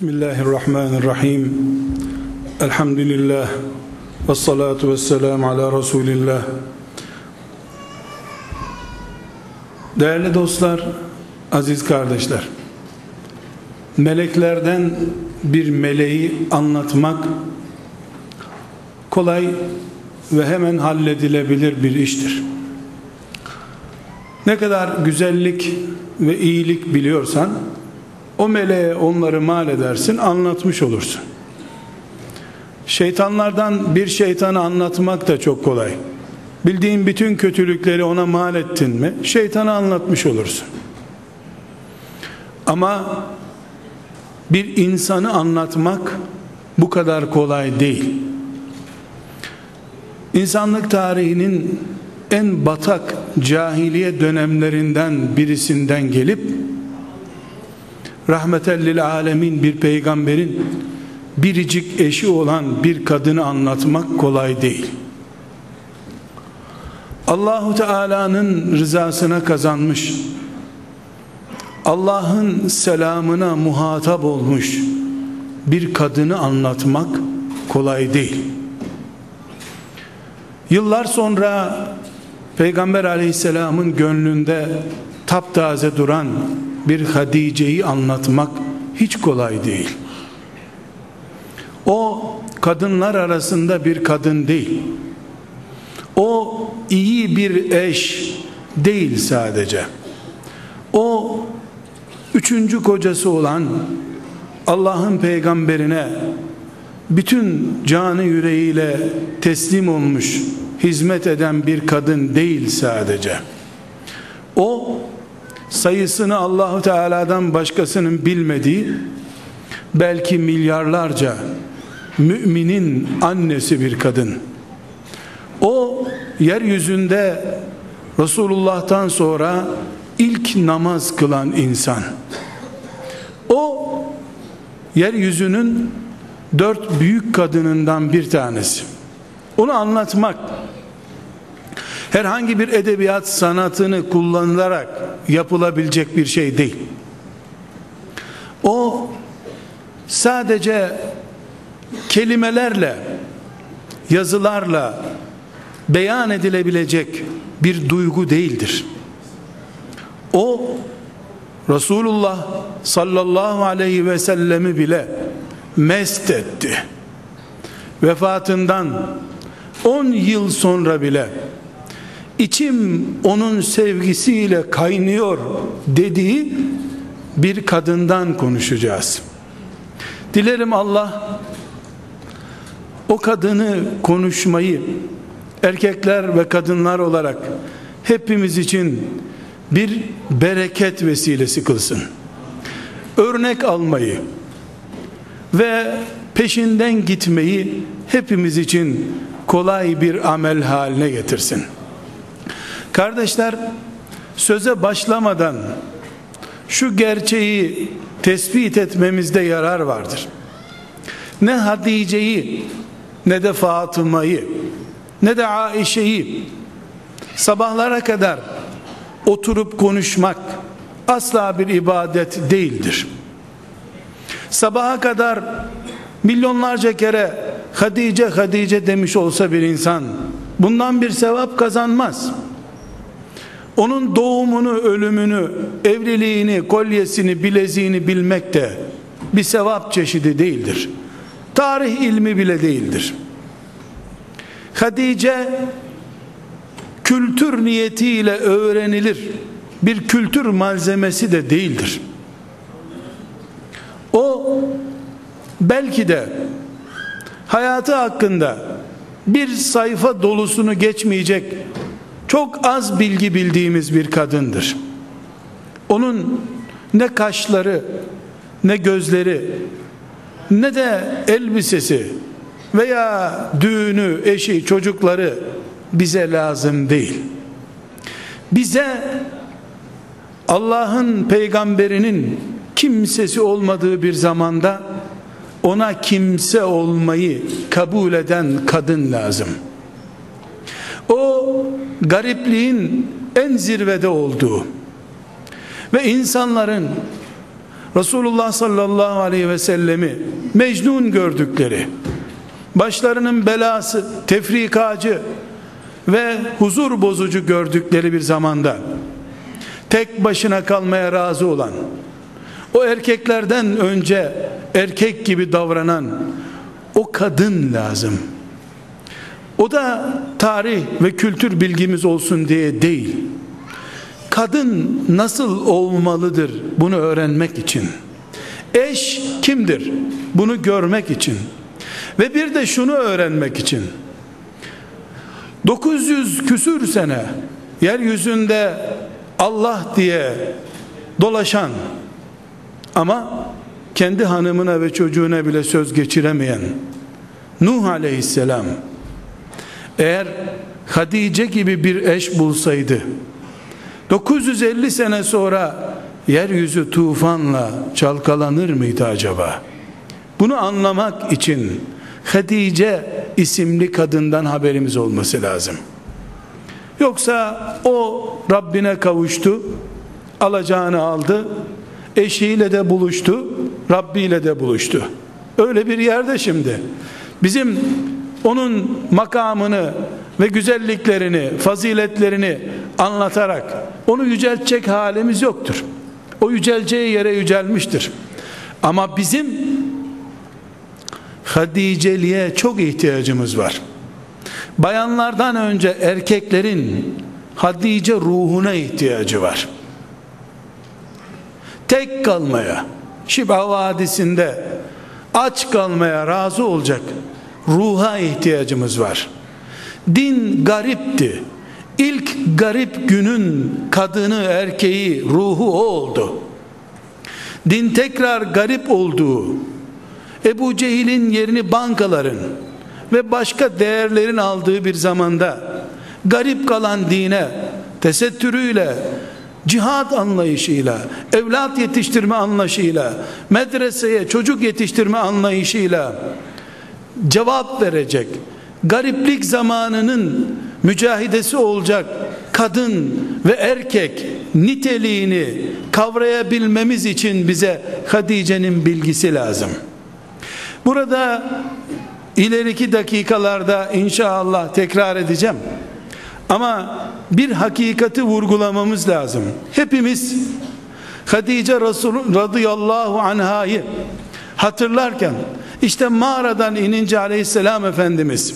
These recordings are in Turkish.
Bismillahirrahmanirrahim. Elhamdülillah. Ve salatu ve selamu ala Resulillah. Değerli dostlar, aziz kardeşler. Meleklerden bir meleği anlatmak kolay ve hemen halledilebilir bir iştir. Ne kadar güzellik ve iyilik biliyorsan o meleğe onları mal edersin anlatmış olursun. Şeytanlardan bir şeytanı anlatmak da çok kolay. Bildiğin bütün kötülükleri ona mal ettin mi şeytanı anlatmış olursun. Ama bir insanı anlatmak bu kadar kolay değil. İnsanlık tarihinin en batak cahiliye dönemlerinden birisinden gelip rahmetellil alemin bir peygamberin biricik eşi olan bir kadını anlatmak kolay değil. Allahu Teala'nın rızasına kazanmış, Allah'ın selamına muhatap olmuş bir kadını anlatmak kolay değil. Yıllar sonra Peygamber aleyhisselamın gönlünde taptaze duran bir Hadice'yi anlatmak hiç kolay değil. O kadınlar arasında bir kadın değil. O iyi bir eş değil sadece. O üçüncü kocası olan Allah'ın peygamberine bütün canı yüreğiyle teslim olmuş hizmet eden bir kadın değil sadece. O sayısını Allahu Teala'dan başkasının bilmediği belki milyarlarca müminin annesi bir kadın. O yeryüzünde Resulullah'tan sonra ilk namaz kılan insan. O yeryüzünün dört büyük kadınından bir tanesi. Onu anlatmak herhangi bir edebiyat sanatını kullanılarak yapılabilecek bir şey değil. O sadece kelimelerle, yazılarla beyan edilebilecek bir duygu değildir. O Resulullah sallallahu aleyhi ve sellemi bile mest etti. Vefatından 10 yıl sonra bile içim onun sevgisiyle kaynıyor dediği bir kadından konuşacağız. Dilerim Allah o kadını konuşmayı erkekler ve kadınlar olarak hepimiz için bir bereket vesilesi kılsın. Örnek almayı ve peşinden gitmeyi hepimiz için kolay bir amel haline getirsin. Kardeşler söze başlamadan şu gerçeği tespit etmemizde yarar vardır. Ne Hatice'yi ne de Fatıma'yı ne de Aişe'yi sabahlara kadar oturup konuşmak asla bir ibadet değildir. Sabaha kadar milyonlarca kere Hadice Hadice demiş olsa bir insan bundan bir sevap kazanmaz onun doğumunu, ölümünü, evliliğini, kolyesini, bileziğini bilmek de bir sevap çeşidi değildir. Tarih ilmi bile değildir. Hadice kültür niyetiyle öğrenilir bir kültür malzemesi de değildir. O belki de hayatı hakkında bir sayfa dolusunu geçmeyecek çok az bilgi bildiğimiz bir kadındır. Onun ne kaşları, ne gözleri, ne de elbisesi veya düğünü, eşi, çocukları bize lazım değil. Bize Allah'ın peygamberinin kimsesi olmadığı bir zamanda ona kimse olmayı kabul eden kadın lazım.'' o garipliğin en zirvede olduğu ve insanların Resulullah sallallahu aleyhi ve sellemi mecnun gördükleri, başlarının belası, tefrikacı ve huzur bozucu gördükleri bir zamanda tek başına kalmaya razı olan, o erkeklerden önce erkek gibi davranan o kadın lazım. O da tarih ve kültür bilgimiz olsun diye değil. Kadın nasıl olmalıdır bunu öğrenmek için. Eş kimdir? Bunu görmek için. Ve bir de şunu öğrenmek için. 900 küsür sene yeryüzünde Allah diye dolaşan ama kendi hanımına ve çocuğuna bile söz geçiremeyen Nuh aleyhisselam eğer Hadice gibi bir eş bulsaydı 950 sene sonra yeryüzü tufanla çalkalanır mıydı acaba? Bunu anlamak için Hadice isimli kadından haberimiz olması lazım. Yoksa o Rabbine kavuştu, alacağını aldı, eşiyle de buluştu, Rabbi ile de buluştu. Öyle bir yerde şimdi. Bizim onun makamını ve güzelliklerini, faziletlerini anlatarak onu yüceltecek halimiz yoktur. O yüceleceği yere yücelmiştir. Ama bizim Hadiceliğe çok ihtiyacımız var. Bayanlardan önce erkeklerin Hadice ruhuna ihtiyacı var. Tek kalmaya, Şiba Vadisi'nde aç kalmaya razı olacak ruha ihtiyacımız var. Din garipti. İlk garip günün kadını, erkeği, ruhu o oldu. Din tekrar garip olduğu, Ebu Cehil'in yerini bankaların ve başka değerlerin aldığı bir zamanda garip kalan dine tesettürüyle cihat anlayışıyla, evlat yetiştirme anlayışıyla, medreseye çocuk yetiştirme anlayışıyla cevap verecek, gariplik zamanının mücahidesi olacak kadın ve erkek niteliğini kavrayabilmemiz için bize Hadice'nin bilgisi lazım. Burada ileriki dakikalarda inşallah tekrar edeceğim. Ama bir hakikati vurgulamamız lazım. Hepimiz Hatice Resul radıyallahu anhayı hatırlarken işte mağaradan inince aleyhisselam efendimiz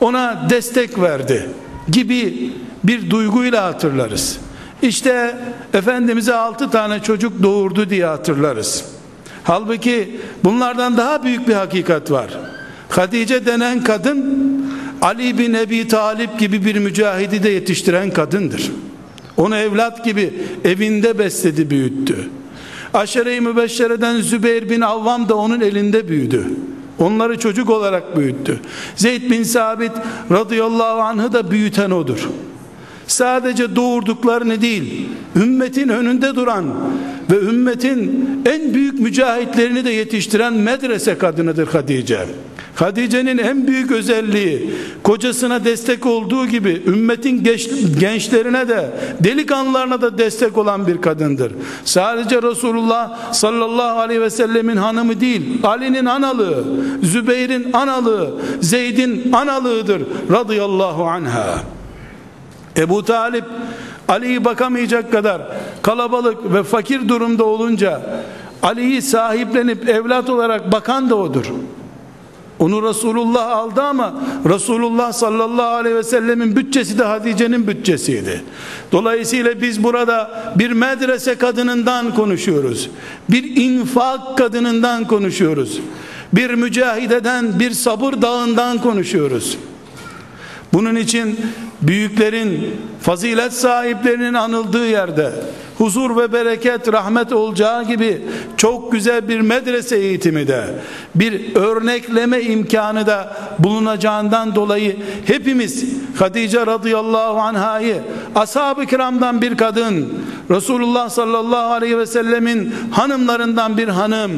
ona destek verdi gibi bir duyguyla hatırlarız. İşte Efendimiz'e altı tane çocuk doğurdu diye hatırlarız. Halbuki bunlardan daha büyük bir hakikat var. Hatice denen kadın Ali bin Ebi Talip gibi bir mücahidi de yetiştiren kadındır. Onu evlat gibi evinde besledi büyüttü. Aşere-i Mübeşşere'den Zübeyir bin Avvam da onun elinde büyüdü. Onları çocuk olarak büyüttü. Zeyd bin Sabit radıyallahu anh'ı da büyüten odur. Sadece doğurduklarını değil, ümmetin önünde duran ve ümmetin en büyük mücahitlerini de yetiştiren medrese kadınıdır Hatice. Hatice'nin en büyük özelliği kocasına destek olduğu gibi ümmetin gençlerine de delikanlılarına da destek olan bir kadındır. Sadece Resulullah sallallahu aleyhi ve sellemin hanımı değil, Ali'nin analığı, Zübeyir'in analığı, Zeyd'in analığıdır radıyallahu anha. Ebu Talip Ali'yi bakamayacak kadar kalabalık ve fakir durumda olunca Ali'yi sahiplenip evlat olarak bakan da odur. Onu Resulullah aldı ama Resulullah sallallahu aleyhi ve sellemin bütçesi de Hatice'nin bütçesiydi. Dolayısıyla biz burada bir medrese kadınından konuşuyoruz. Bir infak kadınından konuşuyoruz. Bir mücahideden, bir sabır dağından konuşuyoruz. Bunun için büyüklerin, fazilet sahiplerinin anıldığı yerde huzur ve bereket, rahmet olacağı gibi çok güzel bir medrese eğitimi de bir örnekleme imkanı da bulunacağından dolayı hepimiz Hatice radıyallahu anhayı ashab-ı kiramdan bir kadın Resulullah sallallahu aleyhi ve sellemin hanımlarından bir hanım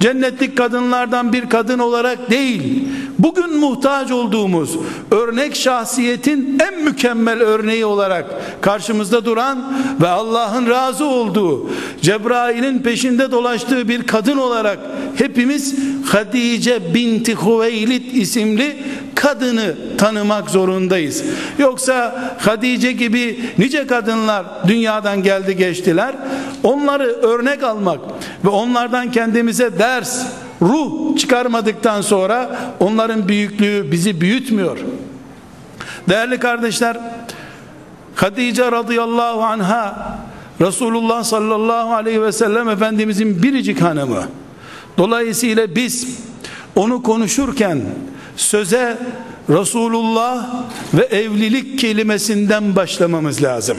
cennetlik kadınlardan bir kadın olarak değil bugün muhtaç olduğumuz örnek şahsiyetin en mükemmel örneği olarak karşımızda duran ve Allah'ın razı olduğu Cebrail'in peşinde dolaştığı bir kadın olarak hepimiz Hadice binti Hüveylid isimli kadını tanımak zorundayız. Yoksa Hadice gibi nice kadınlar dünyadan geldi geçtiler. Onları örnek almak ve onlardan kendimize ders, ruh çıkarmadıktan sonra onların büyüklüğü bizi büyütmüyor. Değerli kardeşler, Hadice radıyallahu anha Resulullah sallallahu aleyhi ve sellem Efendimizin biricik hanımı. Dolayısıyla biz onu konuşurken söze Resulullah ve evlilik kelimesinden başlamamız lazım.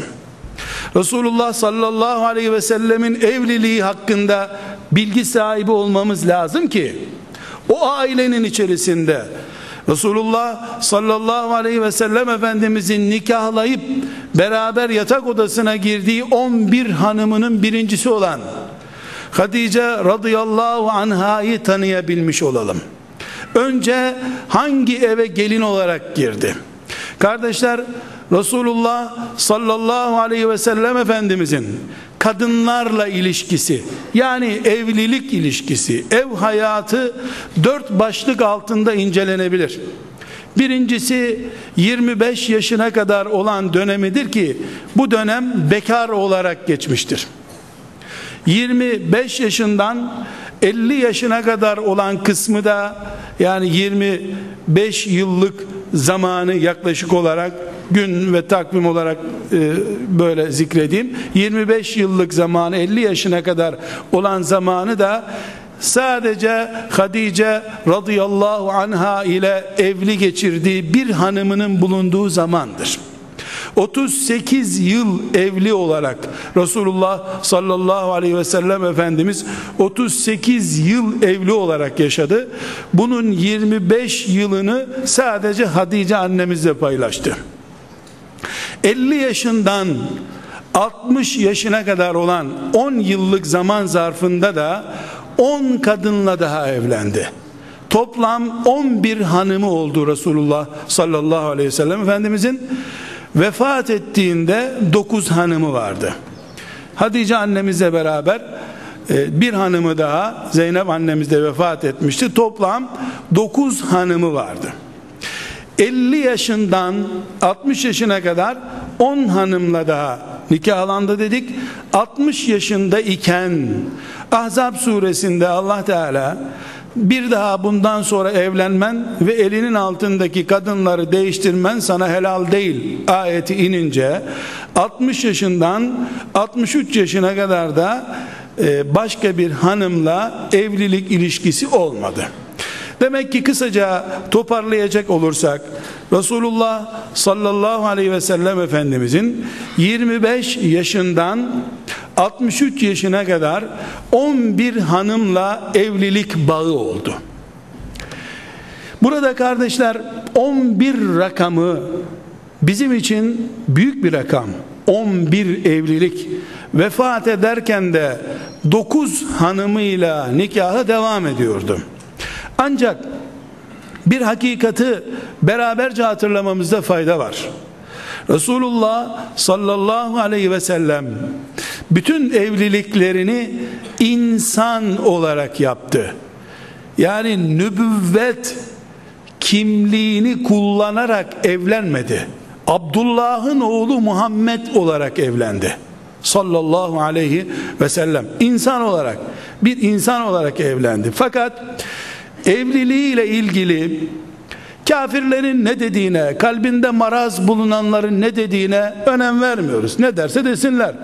Resulullah sallallahu aleyhi ve sellemin evliliği hakkında bilgi sahibi olmamız lazım ki o ailenin içerisinde Resulullah sallallahu aleyhi ve sellem Efendimizin nikahlayıp beraber yatak odasına girdiği 11 hanımının birincisi olan Hatice radıyallahu anhayı tanıyabilmiş olalım. Önce hangi eve gelin olarak girdi? Kardeşler Resulullah sallallahu aleyhi ve sellem Efendimizin kadınlarla ilişkisi yani evlilik ilişkisi ev hayatı dört başlık altında incelenebilir. Birincisi 25 yaşına kadar olan dönemidir ki bu dönem bekar olarak geçmiştir. 25 yaşından 50 yaşına kadar olan kısmı da yani 25 yıllık zamanı yaklaşık olarak gün ve takvim olarak e, böyle zikredeyim 25 yıllık zamanı 50 yaşına kadar olan zamanı da sadece Hadice radıyallahu anha ile evli geçirdiği bir hanımının bulunduğu zamandır 38 yıl evli olarak Resulullah sallallahu aleyhi ve sellem Efendimiz 38 yıl evli olarak yaşadı. Bunun 25 yılını sadece Hatice annemizle paylaştı. 50 yaşından 60 yaşına kadar olan 10 yıllık zaman zarfında da 10 kadınla daha evlendi. Toplam 11 hanımı oldu Resulullah sallallahu aleyhi ve sellem Efendimizin vefat ettiğinde 9 hanımı vardı. Hatice annemizle beraber e, bir hanımı daha Zeynep annemiz de vefat etmişti. Toplam 9 hanımı vardı. 50 yaşından 60 yaşına kadar 10 hanımla daha nikahlandı dedik. 60 yaşında iken Ahzab suresinde Allah Teala bir daha bundan sonra evlenmen ve elinin altındaki kadınları değiştirmen sana helal değil ayeti inince 60 yaşından 63 yaşına kadar da e, başka bir hanımla evlilik ilişkisi olmadı. Demek ki kısaca toparlayacak olursak Resulullah sallallahu aleyhi ve sellem Efendimizin 25 yaşından 63 yaşına kadar 11 hanımla evlilik bağı oldu. Burada kardeşler 11 rakamı bizim için büyük bir rakam. 11 evlilik vefat ederken de 9 hanımıyla nikahı devam ediyordu. Ancak bir hakikati beraberce hatırlamamızda fayda var. Resulullah sallallahu aleyhi ve sellem bütün evliliklerini insan olarak yaptı. Yani nübüvvet kimliğini kullanarak evlenmedi. Abdullah'ın oğlu Muhammed olarak evlendi. Sallallahu aleyhi ve sellem insan olarak bir insan olarak evlendi. Fakat evliliğiyle ilgili Kafirlerin ne dediğine, kalbinde maraz bulunanların ne dediğine önem vermiyoruz. Ne derse desinler.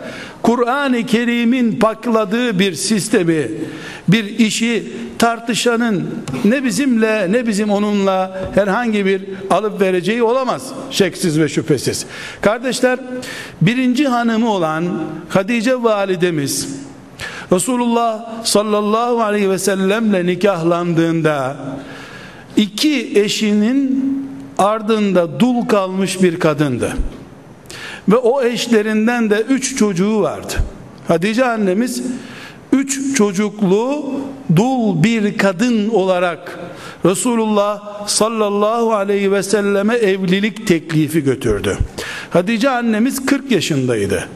Kur'an-ı Kerim'in pakladığı bir sistemi, bir işi tartışanın ne bizimle ne bizim onunla herhangi bir alıp vereceği olamaz. Şeksiz ve şüphesiz. Kardeşler, birinci hanımı olan Hatice validemiz Resulullah sallallahu aleyhi ve sellemle nikahlandığında iki eşinin ardında dul kalmış bir kadındı. Ve o eşlerinden de üç çocuğu vardı. Hatice annemiz üç çocuklu dul bir kadın olarak Resulullah sallallahu aleyhi ve selleme evlilik teklifi götürdü. Hatice annemiz 40 yaşındaydı.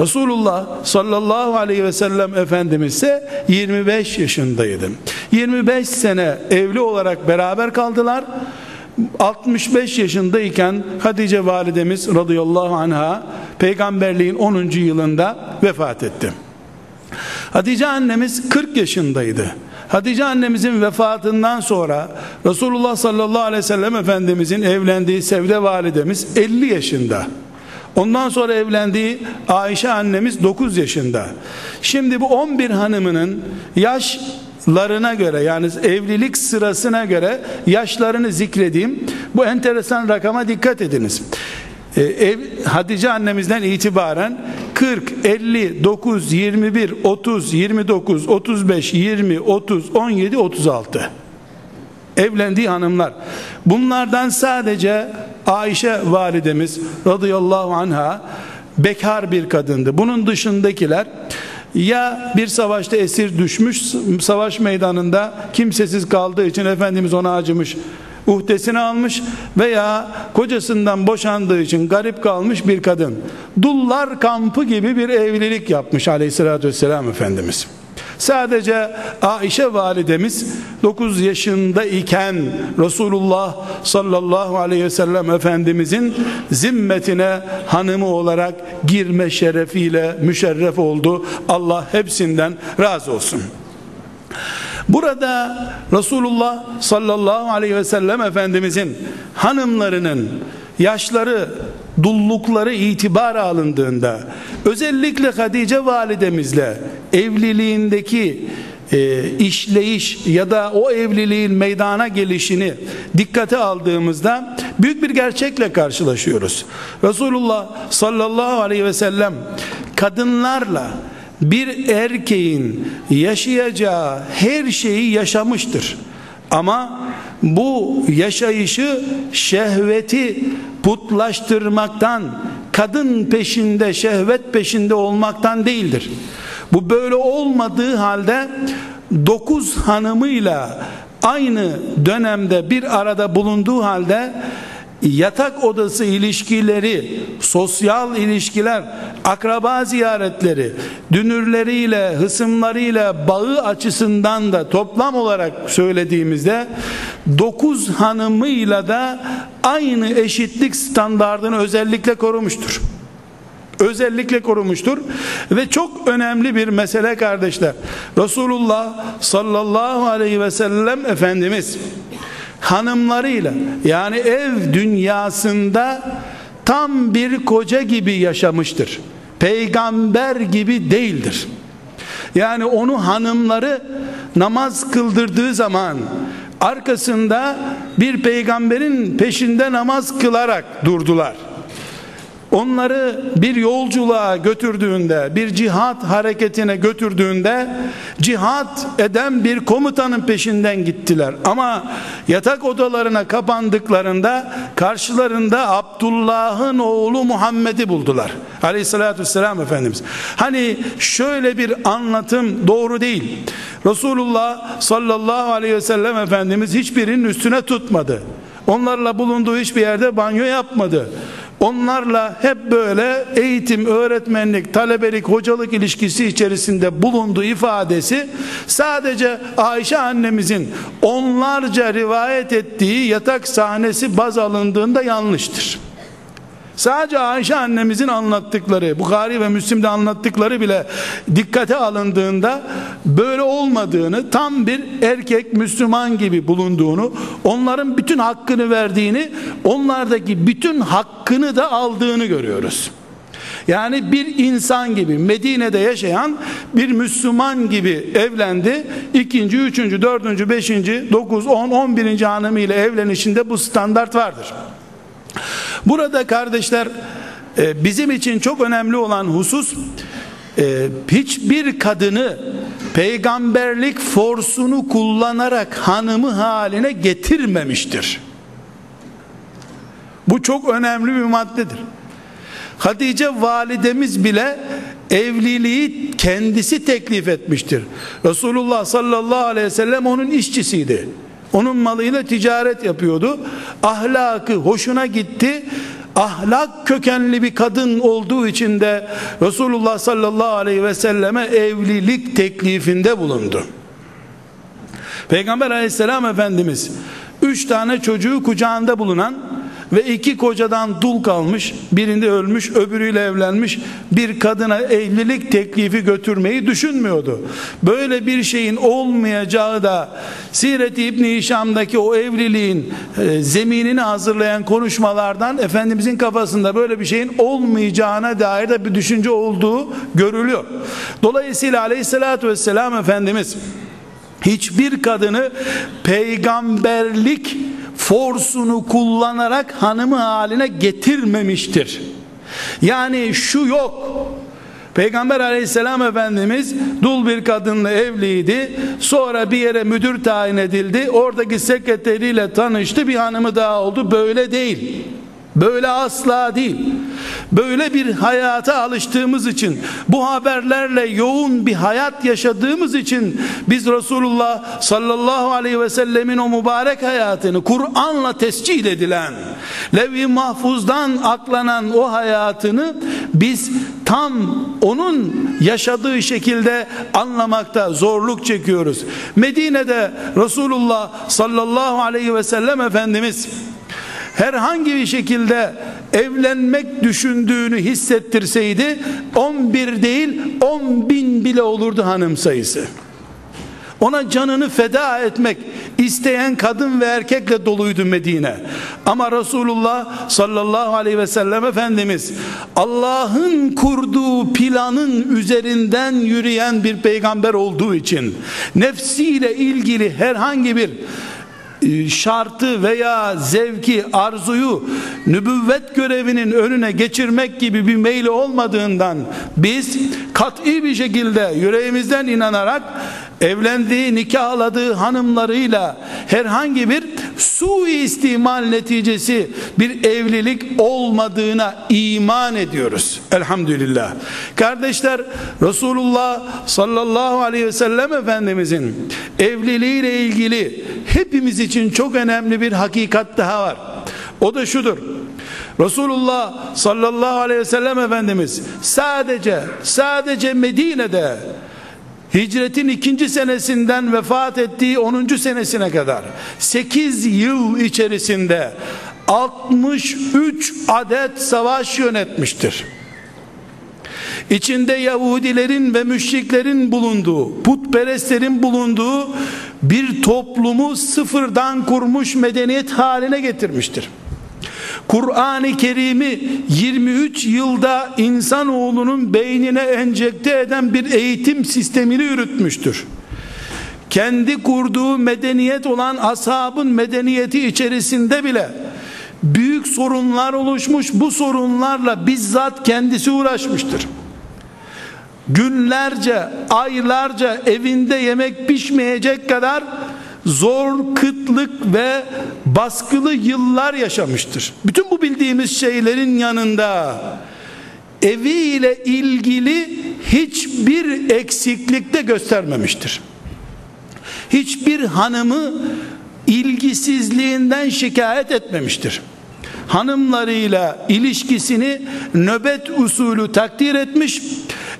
Resulullah sallallahu aleyhi ve sellem Efendimiz ise 25 yaşındaydı. 25 sene evli olarak beraber kaldılar. 65 yaşındayken Hatice validemiz radıyallahu anha peygamberliğin 10. yılında vefat etti. Hatice annemiz 40 yaşındaydı. Hatice annemizin vefatından sonra Resulullah sallallahu aleyhi ve sellem Efendimizin evlendiği Sevde validemiz 50 yaşında. Ondan sonra evlendiği Ayşe annemiz 9 yaşında. Şimdi bu 11 hanımının yaşlarına göre yani evlilik sırasına göre yaşlarını zikredeyim. Bu enteresan rakama dikkat ediniz. Ee, ev, Hatice annemizden itibaren 40, 50, 9, 21, 30, 29, 35, 20, 30, 17, 36 evlendiği hanımlar. Bunlardan sadece Ayşe validemiz radıyallahu anha bekar bir kadındı. Bunun dışındakiler ya bir savaşta esir düşmüş savaş meydanında kimsesiz kaldığı için Efendimiz ona acımış uhdesini almış veya kocasından boşandığı için garip kalmış bir kadın. Dullar kampı gibi bir evlilik yapmış aleyhissalatü vesselam Efendimiz. Sadece Aişe validemiz 9 yaşında iken Resulullah sallallahu aleyhi ve sellem Efendimizin zimmetine hanımı olarak girme şerefiyle müşerref oldu. Allah hepsinden razı olsun. Burada Resulullah sallallahu aleyhi ve sellem Efendimizin hanımlarının yaşları dullukları itibara alındığında özellikle Hatice validemizle evliliğindeki e, işleyiş ya da o evliliğin meydana gelişini dikkate aldığımızda büyük bir gerçekle karşılaşıyoruz. Resulullah sallallahu aleyhi ve sellem kadınlarla bir erkeğin yaşayacağı her şeyi yaşamıştır. Ama bu yaşayışı şehveti putlaştırmaktan, kadın peşinde, şehvet peşinde olmaktan değildir. Bu böyle olmadığı halde dokuz hanımıyla aynı dönemde bir arada bulunduğu halde yatak odası ilişkileri, sosyal ilişkiler, akraba ziyaretleri, dünürleriyle, hısımlarıyla bağı açısından da toplam olarak söylediğimizde dokuz hanımıyla da aynı eşitlik standartını özellikle korumuştur. Özellikle korumuştur ve çok önemli bir mesele kardeşler. Resulullah sallallahu aleyhi ve sellem Efendimiz hanımlarıyla yani ev dünyasında tam bir koca gibi yaşamıştır. Peygamber gibi değildir. Yani onu hanımları namaz kıldırdığı zaman arkasında bir peygamberin peşinde namaz kılarak durdular onları bir yolculuğa götürdüğünde, bir cihat hareketine götürdüğünde cihat eden bir komutanın peşinden gittiler. Ama yatak odalarına kapandıklarında karşılarında Abdullah'ın oğlu Muhammed'i buldular. Aleyhissalatü vesselam Efendimiz. Hani şöyle bir anlatım doğru değil. Resulullah sallallahu aleyhi ve sellem Efendimiz hiçbirinin üstüne tutmadı. Onlarla bulunduğu hiçbir yerde banyo yapmadı. Onlarla hep böyle eğitim, öğretmenlik, talebelik, hocalık ilişkisi içerisinde bulunduğu ifadesi sadece Ayşe annemizin onlarca rivayet ettiği yatak sahnesi baz alındığında yanlıştır. Sadece Ayşe annemizin anlattıkları, Bukhari ve Müslim'de anlattıkları bile dikkate alındığında böyle olmadığını, tam bir erkek Müslüman gibi bulunduğunu, onların bütün hakkını verdiğini, onlardaki bütün hakkını da aldığını görüyoruz. Yani bir insan gibi Medine'de yaşayan bir Müslüman gibi evlendi. İkinci, üçüncü, dördüncü, beşinci, dokuz, on, on birinci hanımıyla evlenişinde bu standart vardır. Burada kardeşler e, bizim için çok önemli olan husus e, hiçbir kadını peygamberlik forsunu kullanarak hanımı haline getirmemiştir. Bu çok önemli bir maddedir. Hatice validemiz bile evliliği kendisi teklif etmiştir. Resulullah sallallahu aleyhi ve sellem onun işçisiydi. Onun malıyla ticaret yapıyordu. Ahlakı hoşuna gitti. Ahlak kökenli bir kadın olduğu için de Resulullah sallallahu aleyhi ve selleme evlilik teklifinde bulundu. Peygamber aleyhisselam efendimiz üç tane çocuğu kucağında bulunan ve iki kocadan dul kalmış birinde ölmüş öbürüyle evlenmiş bir kadına evlilik teklifi götürmeyi düşünmüyordu. Böyle bir şeyin olmayacağı da Siret-i İbni Hişam'daki o evliliğin e, zeminini hazırlayan konuşmalardan Efendimizin kafasında böyle bir şeyin olmayacağına dair de bir düşünce olduğu görülüyor. Dolayısıyla aleyhissalatü vesselam Efendimiz hiçbir kadını peygamberlik forsunu kullanarak hanımı haline getirmemiştir. Yani şu yok. Peygamber aleyhisselam efendimiz dul bir kadınla evliydi. Sonra bir yere müdür tayin edildi. Oradaki sekreteriyle tanıştı. Bir hanımı daha oldu. Böyle değil. Böyle asla değil. Böyle bir hayata alıştığımız için, bu haberlerle yoğun bir hayat yaşadığımız için biz Resulullah sallallahu aleyhi ve sellemin o mübarek hayatını Kur'an'la tescil edilen, levh-i mahfuzdan aklanan o hayatını biz tam onun yaşadığı şekilde anlamakta zorluk çekiyoruz. Medine'de Resulullah sallallahu aleyhi ve sellem Efendimiz herhangi bir şekilde evlenmek düşündüğünü hissettirseydi 11 değil 10 bin bile olurdu hanım sayısı. Ona canını feda etmek isteyen kadın ve erkekle doluydu Medine. Ama Resulullah sallallahu aleyhi ve sellem Efendimiz Allah'ın kurduğu planın üzerinden yürüyen bir peygamber olduğu için nefsiyle ilgili herhangi bir şartı veya zevki, arzuyu nübüvvet görevinin önüne geçirmek gibi bir meyli olmadığından biz kat'i bir şekilde yüreğimizden inanarak evlendiği, nikahladığı hanımlarıyla herhangi bir su istimal neticesi bir evlilik olmadığına iman ediyoruz. Elhamdülillah. Kardeşler Resulullah sallallahu aleyhi ve sellem Efendimizin evliliğiyle ilgili hepimiz için çok önemli bir hakikat daha var. O da şudur. Resulullah sallallahu aleyhi ve sellem Efendimiz sadece sadece Medine'de hicretin ikinci senesinden vefat ettiği 10. senesine kadar 8 yıl içerisinde 63 adet savaş yönetmiştir. İçinde Yahudilerin ve müşriklerin bulunduğu, putperestlerin bulunduğu bir toplumu sıfırdan kurmuş medeniyet haline getirmiştir. Kur'an-ı Kerim'i 23 yılda insanoğlunun beynine enjekte eden bir eğitim sistemini yürütmüştür. Kendi kurduğu medeniyet olan ashabın medeniyeti içerisinde bile büyük sorunlar oluşmuş. Bu sorunlarla bizzat kendisi uğraşmıştır. Günlerce, aylarca evinde yemek pişmeyecek kadar zor, kıtlık ve baskılı yıllar yaşamıştır. Bütün bu bildiğimiz şeylerin yanında evi ile ilgili hiçbir eksiklik de göstermemiştir. Hiçbir hanımı ilgisizliğinden şikayet etmemiştir. Hanımlarıyla ilişkisini nöbet usulü takdir etmiş.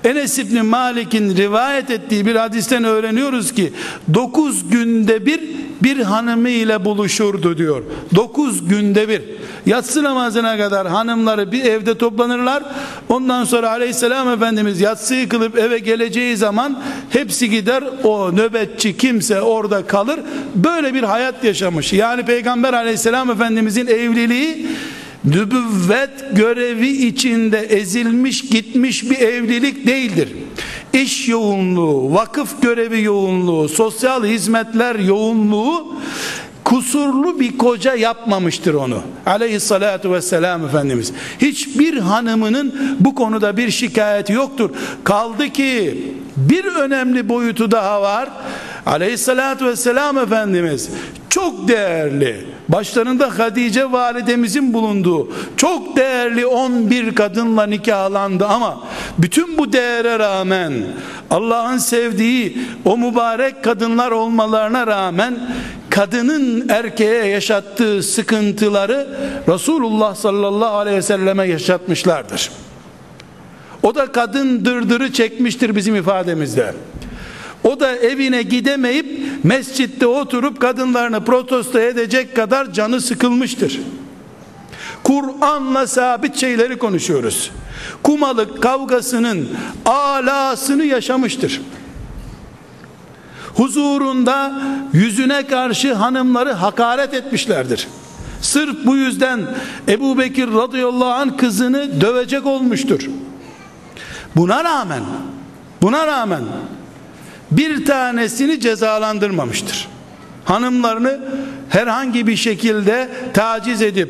Enes İbni Malik'in rivayet ettiği bir hadisten öğreniyoruz ki 9 günde bir bir hanımı ile buluşurdu diyor. 9 günde bir. Yatsı namazına kadar hanımları bir evde toplanırlar. Ondan sonra aleyhisselam efendimiz yatsıyı kılıp eve geleceği zaman hepsi gider o nöbetçi kimse orada kalır. Böyle bir hayat yaşamış. Yani peygamber aleyhisselam efendimizin evliliği nübüvvet görevi içinde ezilmiş gitmiş bir evlilik değildir. İş yoğunluğu, vakıf görevi yoğunluğu, sosyal hizmetler yoğunluğu kusurlu bir koca yapmamıştır onu. Aleyhissalatu vesselam Efendimiz. Hiçbir hanımının bu konuda bir şikayeti yoktur. Kaldı ki bir önemli boyutu daha var. Aleyhissalatu vesselam Efendimiz çok değerli başlarında Hatice validemizin bulunduğu çok değerli 11 kadınla nikahlandı ama bütün bu değere rağmen Allah'ın sevdiği o mübarek kadınlar olmalarına rağmen kadının erkeğe yaşattığı sıkıntıları Resulullah sallallahu aleyhi ve selleme yaşatmışlardır. O da kadın dırdırı çekmiştir bizim ifademizde. O da evine gidemeyip mescitte oturup kadınlarını protesto edecek kadar canı sıkılmıştır. Kur'an'la sabit şeyleri konuşuyoruz. Kumalık kavgasının alasını yaşamıştır. Huzurunda yüzüne karşı hanımları hakaret etmişlerdir. Sırf bu yüzden Ebu Bekir radıyallahu an kızını dövecek olmuştur. Buna rağmen buna rağmen bir tanesini cezalandırmamıştır. Hanımlarını herhangi bir şekilde taciz edip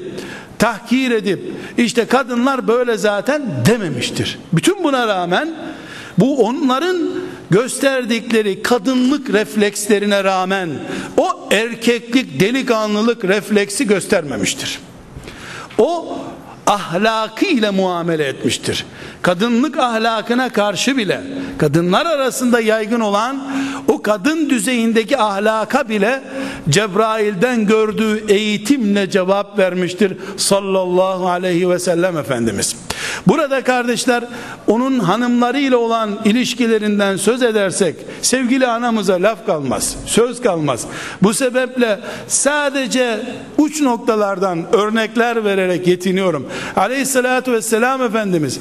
tahkir edip işte kadınlar böyle zaten dememiştir. Bütün buna rağmen bu onların gösterdikleri kadınlık reflekslerine rağmen o erkeklik delikanlılık refleksi göstermemiştir. O ahlakıyla muamele etmiştir. Kadınlık ahlakına karşı bile kadınlar arasında yaygın olan o kadın düzeyindeki ahlaka bile Cebrail'den gördüğü eğitimle cevap vermiştir sallallahu aleyhi ve sellem Efendimiz. Burada kardeşler onun hanımlarıyla olan ilişkilerinden söz edersek sevgili anamıza laf kalmaz, söz kalmaz. Bu sebeple sadece uç noktalardan örnekler vererek yetiniyorum. Aleyhissalatü vesselam Efendimiz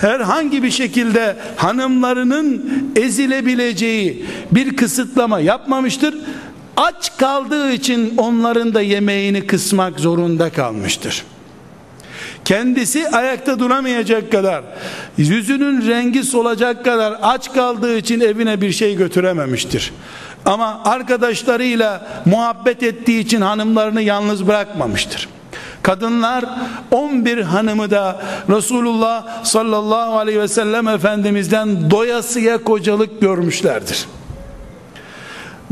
herhangi bir şekilde hanımlarının ezilebileceği bir kısıtlama yapmamıştır. Aç kaldığı için onların da yemeğini kısmak zorunda kalmıştır. Kendisi ayakta duramayacak kadar, yüzünün rengi solacak kadar aç kaldığı için evine bir şey götürememiştir. Ama arkadaşlarıyla muhabbet ettiği için hanımlarını yalnız bırakmamıştır. Kadınlar 11 hanımı da Resulullah sallallahu aleyhi ve sellem Efendimiz'den doyasıya kocalık görmüşlerdir.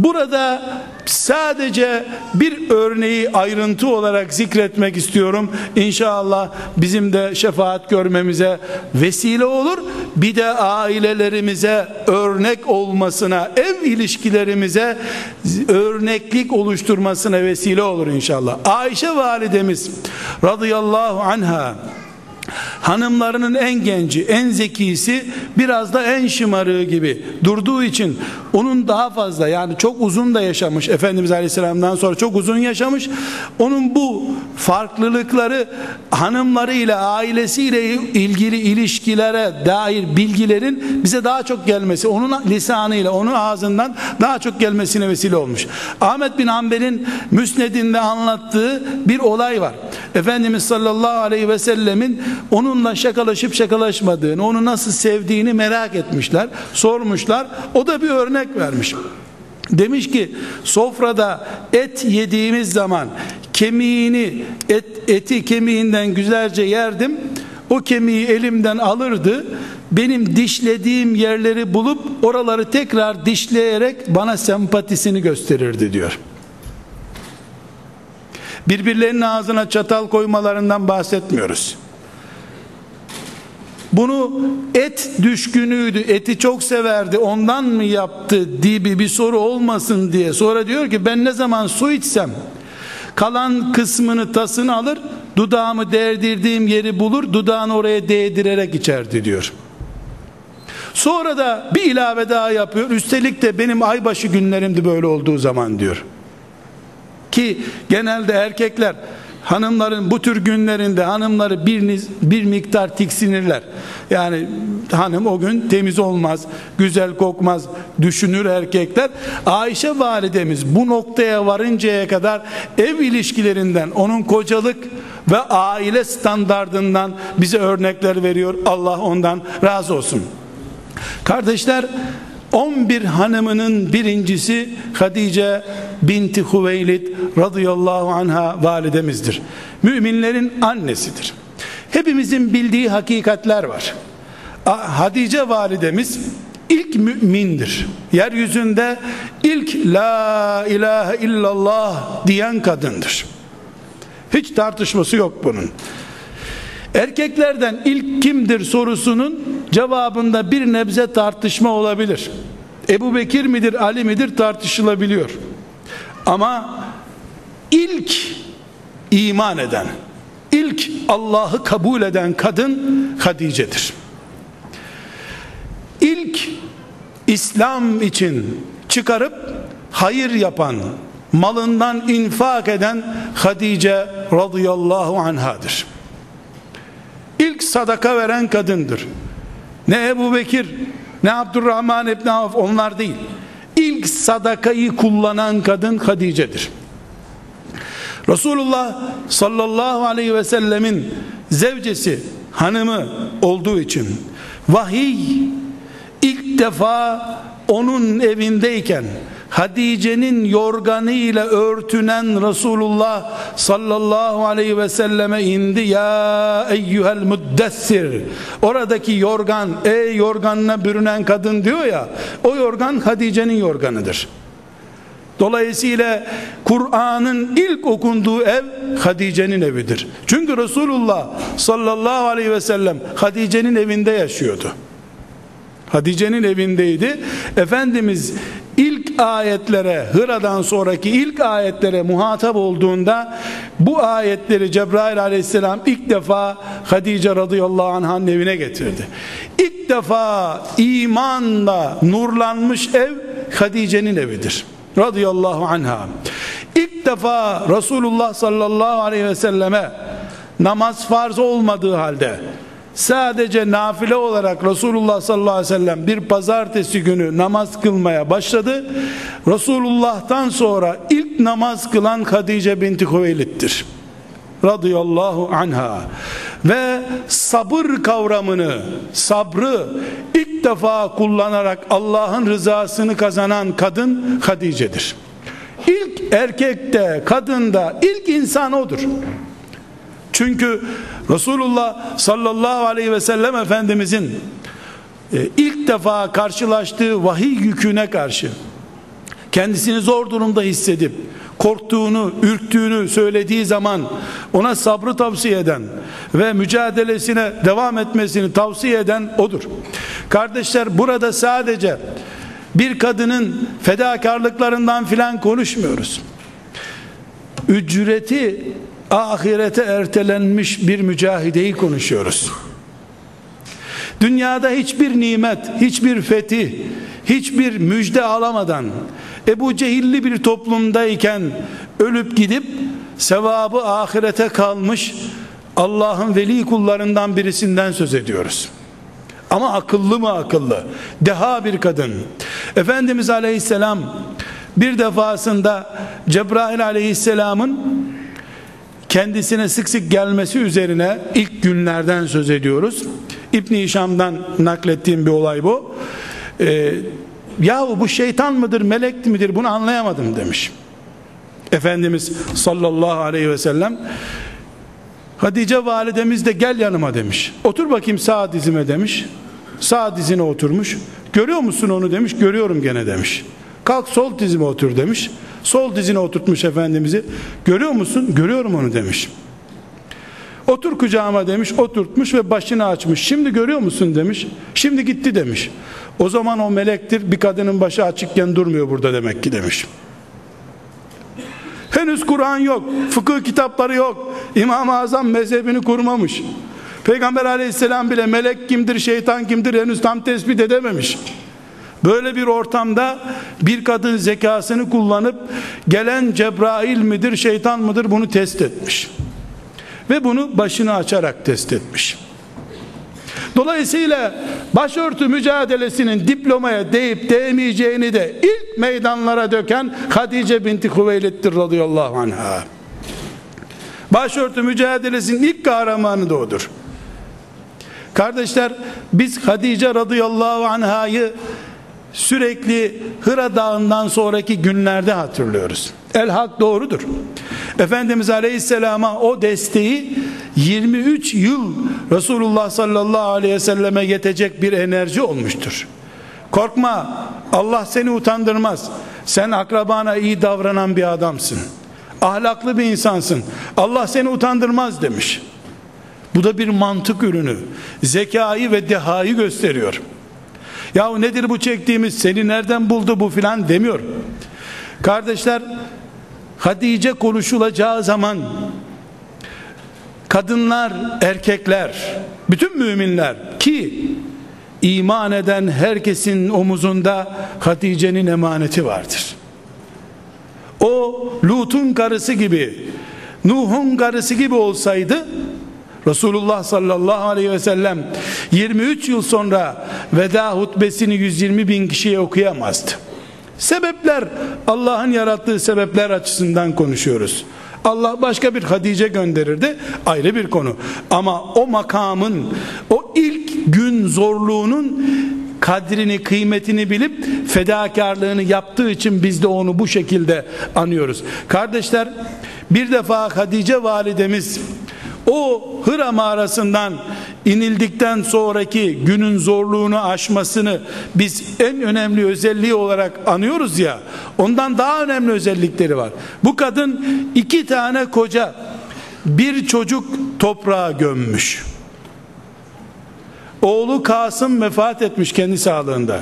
Burada sadece bir örneği ayrıntı olarak zikretmek istiyorum. İnşallah bizim de şefaat görmemize vesile olur. Bir de ailelerimize örnek olmasına, ev ilişkilerimize örneklik oluşturmasına vesile olur inşallah. Ayşe validemiz radıyallahu anha hanımlarının en genci, en zekisi biraz da en şımarığı gibi durduğu için onun daha fazla yani çok uzun da yaşamış Efendimiz Aleyhisselam'dan sonra çok uzun yaşamış. Onun bu farklılıkları hanımlarıyla ailesiyle ilgili ilişkilere dair bilgilerin bize daha çok gelmesi onun lisanıyla onun ağzından daha çok gelmesine vesile olmuş. Ahmet bin Hanbel'in müsnedinde anlattığı bir olay var. Efendimiz sallallahu aleyhi ve sellemin onunla şakalaşıp şakalaşmadığını, onu nasıl sevdiğini merak etmişler, sormuşlar. O da bir örnek vermiş. Demiş ki sofrada et yediğimiz zaman kemiğini et, eti kemiğinden güzelce yerdim. O kemiği elimden alırdı. Benim dişlediğim yerleri bulup oraları tekrar dişleyerek bana sempatisini gösterirdi diyor. Birbirlerinin ağzına çatal koymalarından bahsetmiyoruz. Bunu et düşkünüydü, eti çok severdi, ondan mı yaptı diye bir soru olmasın diye. Sonra diyor ki ben ne zaman su içsem kalan kısmını tasını alır, dudağımı değdirdiğim yeri bulur, dudağını oraya değdirerek içerdi diyor. Sonra da bir ilave daha yapıyor. Üstelik de benim aybaşı günlerimdi böyle olduğu zaman diyor. Ki genelde erkekler hanımların bu tür günlerinde hanımları bir, bir miktar tiksinirler. Yani hanım o gün temiz olmaz, güzel kokmaz düşünür erkekler. Ayşe validemiz bu noktaya varıncaya kadar ev ilişkilerinden, onun kocalık ve aile standardından bize örnekler veriyor. Allah ondan razı olsun. Kardeşler 11 hanımının birincisi Hadice binti Hüveylid radıyallahu anha validemizdir. Müminlerin annesidir. Hepimizin bildiği hakikatler var. Hadice validemiz ilk mümindir. Yeryüzünde ilk la ilahe illallah diyen kadındır. Hiç tartışması yok bunun. Erkeklerden ilk kimdir sorusunun cevabında bir nebze tartışma olabilir. Ebu Bekir midir Ali midir tartışılabiliyor. Ama ilk iman eden, ilk Allah'ı kabul eden kadın Hadice'dir. İlk İslam için çıkarıp hayır yapan, malından infak eden Hadice radıyallahu anhadır. Sadaka veren kadındır. Ne Ebu Bekir, ne Abdurrahman İbni Avf onlar değil. İlk sadakayı kullanan kadın Hadice'dir. Resulullah sallallahu aleyhi ve sellemin zevcesi, hanımı olduğu için vahiy ilk defa onun evindeyken Hadice'nin yorganıyla örtünen Resulullah sallallahu aleyhi ve selleme indi ya eyyuhel müddessir oradaki yorgan ey yorganına bürünen kadın diyor ya o yorgan Hadice'nin yorganıdır Dolayısıyla Kur'an'ın ilk okunduğu ev Hadice'nin evidir. Çünkü Resulullah sallallahu aleyhi ve sellem Hadice'nin evinde yaşıyordu. Hadice'nin evindeydi. Efendimiz ilk ayetlere Hıra'dan sonraki ilk ayetlere muhatap olduğunda bu ayetleri Cebrail aleyhisselam ilk defa Hadice radıyallahu anh'ın evine getirdi. İlk defa imanla nurlanmış ev Hadice'nin evidir radıyallahu anha ilk defa Resulullah sallallahu aleyhi ve selleme namaz farz olmadığı halde sadece nafile olarak Resulullah sallallahu aleyhi ve sellem bir pazartesi günü namaz kılmaya başladı. Resulullah'tan sonra ilk namaz kılan Hadice binti Hüveylid'dir radıyallahu anha. Ve sabır kavramını sabrı ilk defa kullanarak Allah'ın rızasını kazanan kadın Hadice'dir ilk erkekte kadında ilk insan odur çünkü Resulullah sallallahu aleyhi ve sellem Efendimizin e, ilk defa karşılaştığı vahiy yüküne karşı kendisini zor durumda hissedip korktuğunu, ürktüğünü söylediği zaman ona sabrı tavsiye eden ve mücadelesine devam etmesini tavsiye eden odur. Kardeşler burada sadece bir kadının fedakarlıklarından filan konuşmuyoruz. Ücreti ahirete ertelenmiş bir mücahideyi konuşuyoruz. Dünyada hiçbir nimet, hiçbir fetih, hiçbir müjde alamadan Ebu Cehilli bir toplumdayken ölüp gidip sevabı ahirete kalmış Allah'ın veli kullarından birisinden söz ediyoruz. Ama akıllı mı akıllı? Deha bir kadın. Efendimiz Aleyhisselam bir defasında Cebrail Aleyhisselam'ın kendisine sık sık gelmesi üzerine ilk günlerden söz ediyoruz. İbn Hişam'dan naklettiğim bir olay bu. Ee, yahu bu şeytan mıdır melek midir bunu anlayamadım demiş. Efendimiz sallallahu aleyhi ve sellem Hatice validemiz de gel yanıma demiş. Otur bakayım sağ dizime demiş. Sağ dizine oturmuş. Görüyor musun onu demiş. Görüyorum gene demiş. Kalk sol dizime otur demiş. Sol dizine oturtmuş Efendimiz'i. Görüyor musun? Görüyorum onu demiş. Otur kucağıma demiş, oturtmuş ve başını açmış. Şimdi görüyor musun demiş. Şimdi gitti demiş. O zaman o melektir bir kadının başı açıkken durmuyor burada demek ki demiş. Henüz Kur'an yok, fıkıh kitapları yok. İmam-ı Azam mezhebini kurmamış. Peygamber aleyhisselam bile melek kimdir, şeytan kimdir henüz tam tespit edememiş. Böyle bir ortamda bir kadın zekasını kullanıp gelen Cebrail midir, şeytan mıdır bunu test etmiş. Ve bunu başını açarak test etmiş. Dolayısıyla başörtü mücadelesinin diplomaya değip değmeyeceğini de ilk meydanlara döken Hatice binti Hüveylid'dir radıyallahu anha. Başörtü mücadelesinin ilk kahramanı da odur. Kardeşler biz Hatice radıyallahu anhayı sürekli Hıra Dağı'ndan sonraki günlerde hatırlıyoruz. El hak doğrudur. Efendimiz Aleyhisselam'a o desteği 23 yıl Resulullah sallallahu aleyhi ve selleme yetecek bir enerji olmuştur. Korkma Allah seni utandırmaz. Sen akrabana iyi davranan bir adamsın. Ahlaklı bir insansın. Allah seni utandırmaz demiş. Bu da bir mantık ürünü. Zekayı ve dehayı gösteriyor. Yahu nedir bu çektiğimiz seni nereden buldu bu filan demiyor. Kardeşler Hatice konuşulacağı zaman kadınlar, erkekler, bütün müminler ki iman eden herkesin omuzunda Hatice'nin emaneti vardır. O Lut'un karısı gibi, Nuh'un karısı gibi olsaydı Resulullah sallallahu aleyhi ve sellem 23 yıl sonra veda hutbesini 120 bin kişiye okuyamazdı. Sebepler Allah'ın yarattığı sebepler açısından konuşuyoruz. Allah başka bir Hatice gönderirdi ayrı bir konu. Ama o makamın o ilk gün zorluğunun kadrini kıymetini bilip fedakarlığını yaptığı için biz de onu bu şekilde anıyoruz. Kardeşler bir defa Hatice validemiz o Hıra mağarasından inildikten sonraki günün zorluğunu aşmasını biz en önemli özelliği olarak anıyoruz ya ondan daha önemli özellikleri var. Bu kadın iki tane koca bir çocuk toprağa gömmüş. Oğlu Kasım vefat etmiş kendi sağlığında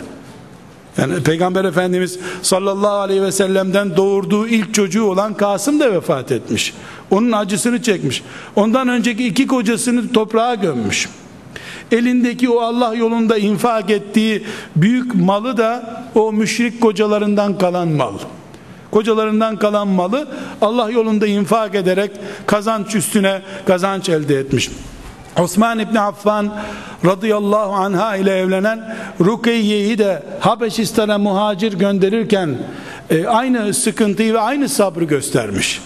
yani Peygamber Efendimiz sallallahu aleyhi ve sellem'den doğurduğu ilk çocuğu olan Kasım da vefat etmiş. Onun acısını çekmiş. Ondan önceki iki kocasını toprağa gömmüş. Elindeki o Allah yolunda infak ettiği büyük malı da o müşrik kocalarından kalan mal. Kocalarından kalan malı Allah yolunda infak ederek kazanç üstüne kazanç elde etmiş. Osman İbni Affan radıyallahu anha ile evlenen Rukeyye'yi de Habeşistan'a muhacir gönderirken e, aynı sıkıntıyı ve aynı sabrı göstermiş.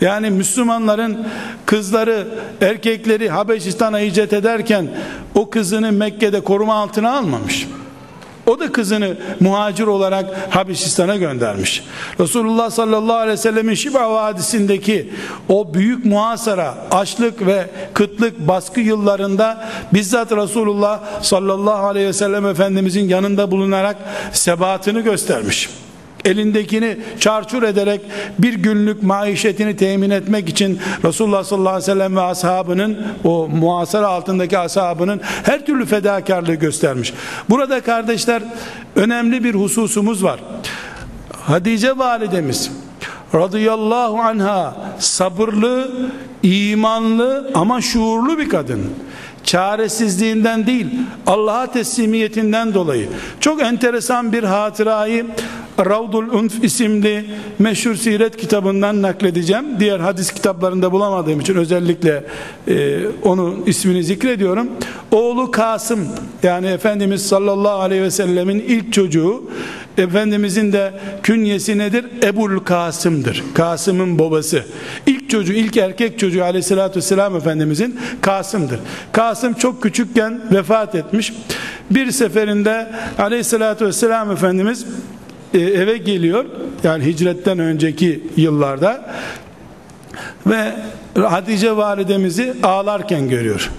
Yani Müslümanların kızları, erkekleri Habeşistan'a hicret ederken o kızını Mekke'de koruma altına almamış. O da kızını muhacir olarak Habeşistan'a göndermiş. Resulullah sallallahu aleyhi ve sellemin Şiba Vadisi'ndeki o büyük muhasara, açlık ve kıtlık baskı yıllarında bizzat Resulullah sallallahu aleyhi ve sellem Efendimizin yanında bulunarak sebatını göstermiş elindekini çarçur ederek bir günlük maişetini temin etmek için Resulullah sallallahu aleyhi ve sellem ve ashabının o muhasara altındaki ashabının her türlü fedakarlığı göstermiş. Burada kardeşler önemli bir hususumuz var. Hatice validemiz radıyallahu anha sabırlı, imanlı ama şuurlu bir kadın çaresizliğinden değil Allah'a teslimiyetinden dolayı çok enteresan bir hatırayı Ravdul Unf isimli meşhur siret kitabından nakledeceğim. Diğer hadis kitaplarında bulamadığım için özellikle e, onun ismini zikrediyorum. Oğlu Kasım yani Efendimiz sallallahu aleyhi ve sellemin ilk çocuğu Efendimizin de künyesi nedir? Ebul Kasım'dır. Kasım'ın babası. İlk çocuğu, ilk erkek çocuğu aleyhissalatü vesselam Efendimizin Kasım'dır. Kasım çok küçükken vefat etmiş. Bir seferinde aleyhissalatü vesselam Efendimiz e, eve geliyor yani hicretten önceki yıllarda ve Hatice validemizi ağlarken görüyor.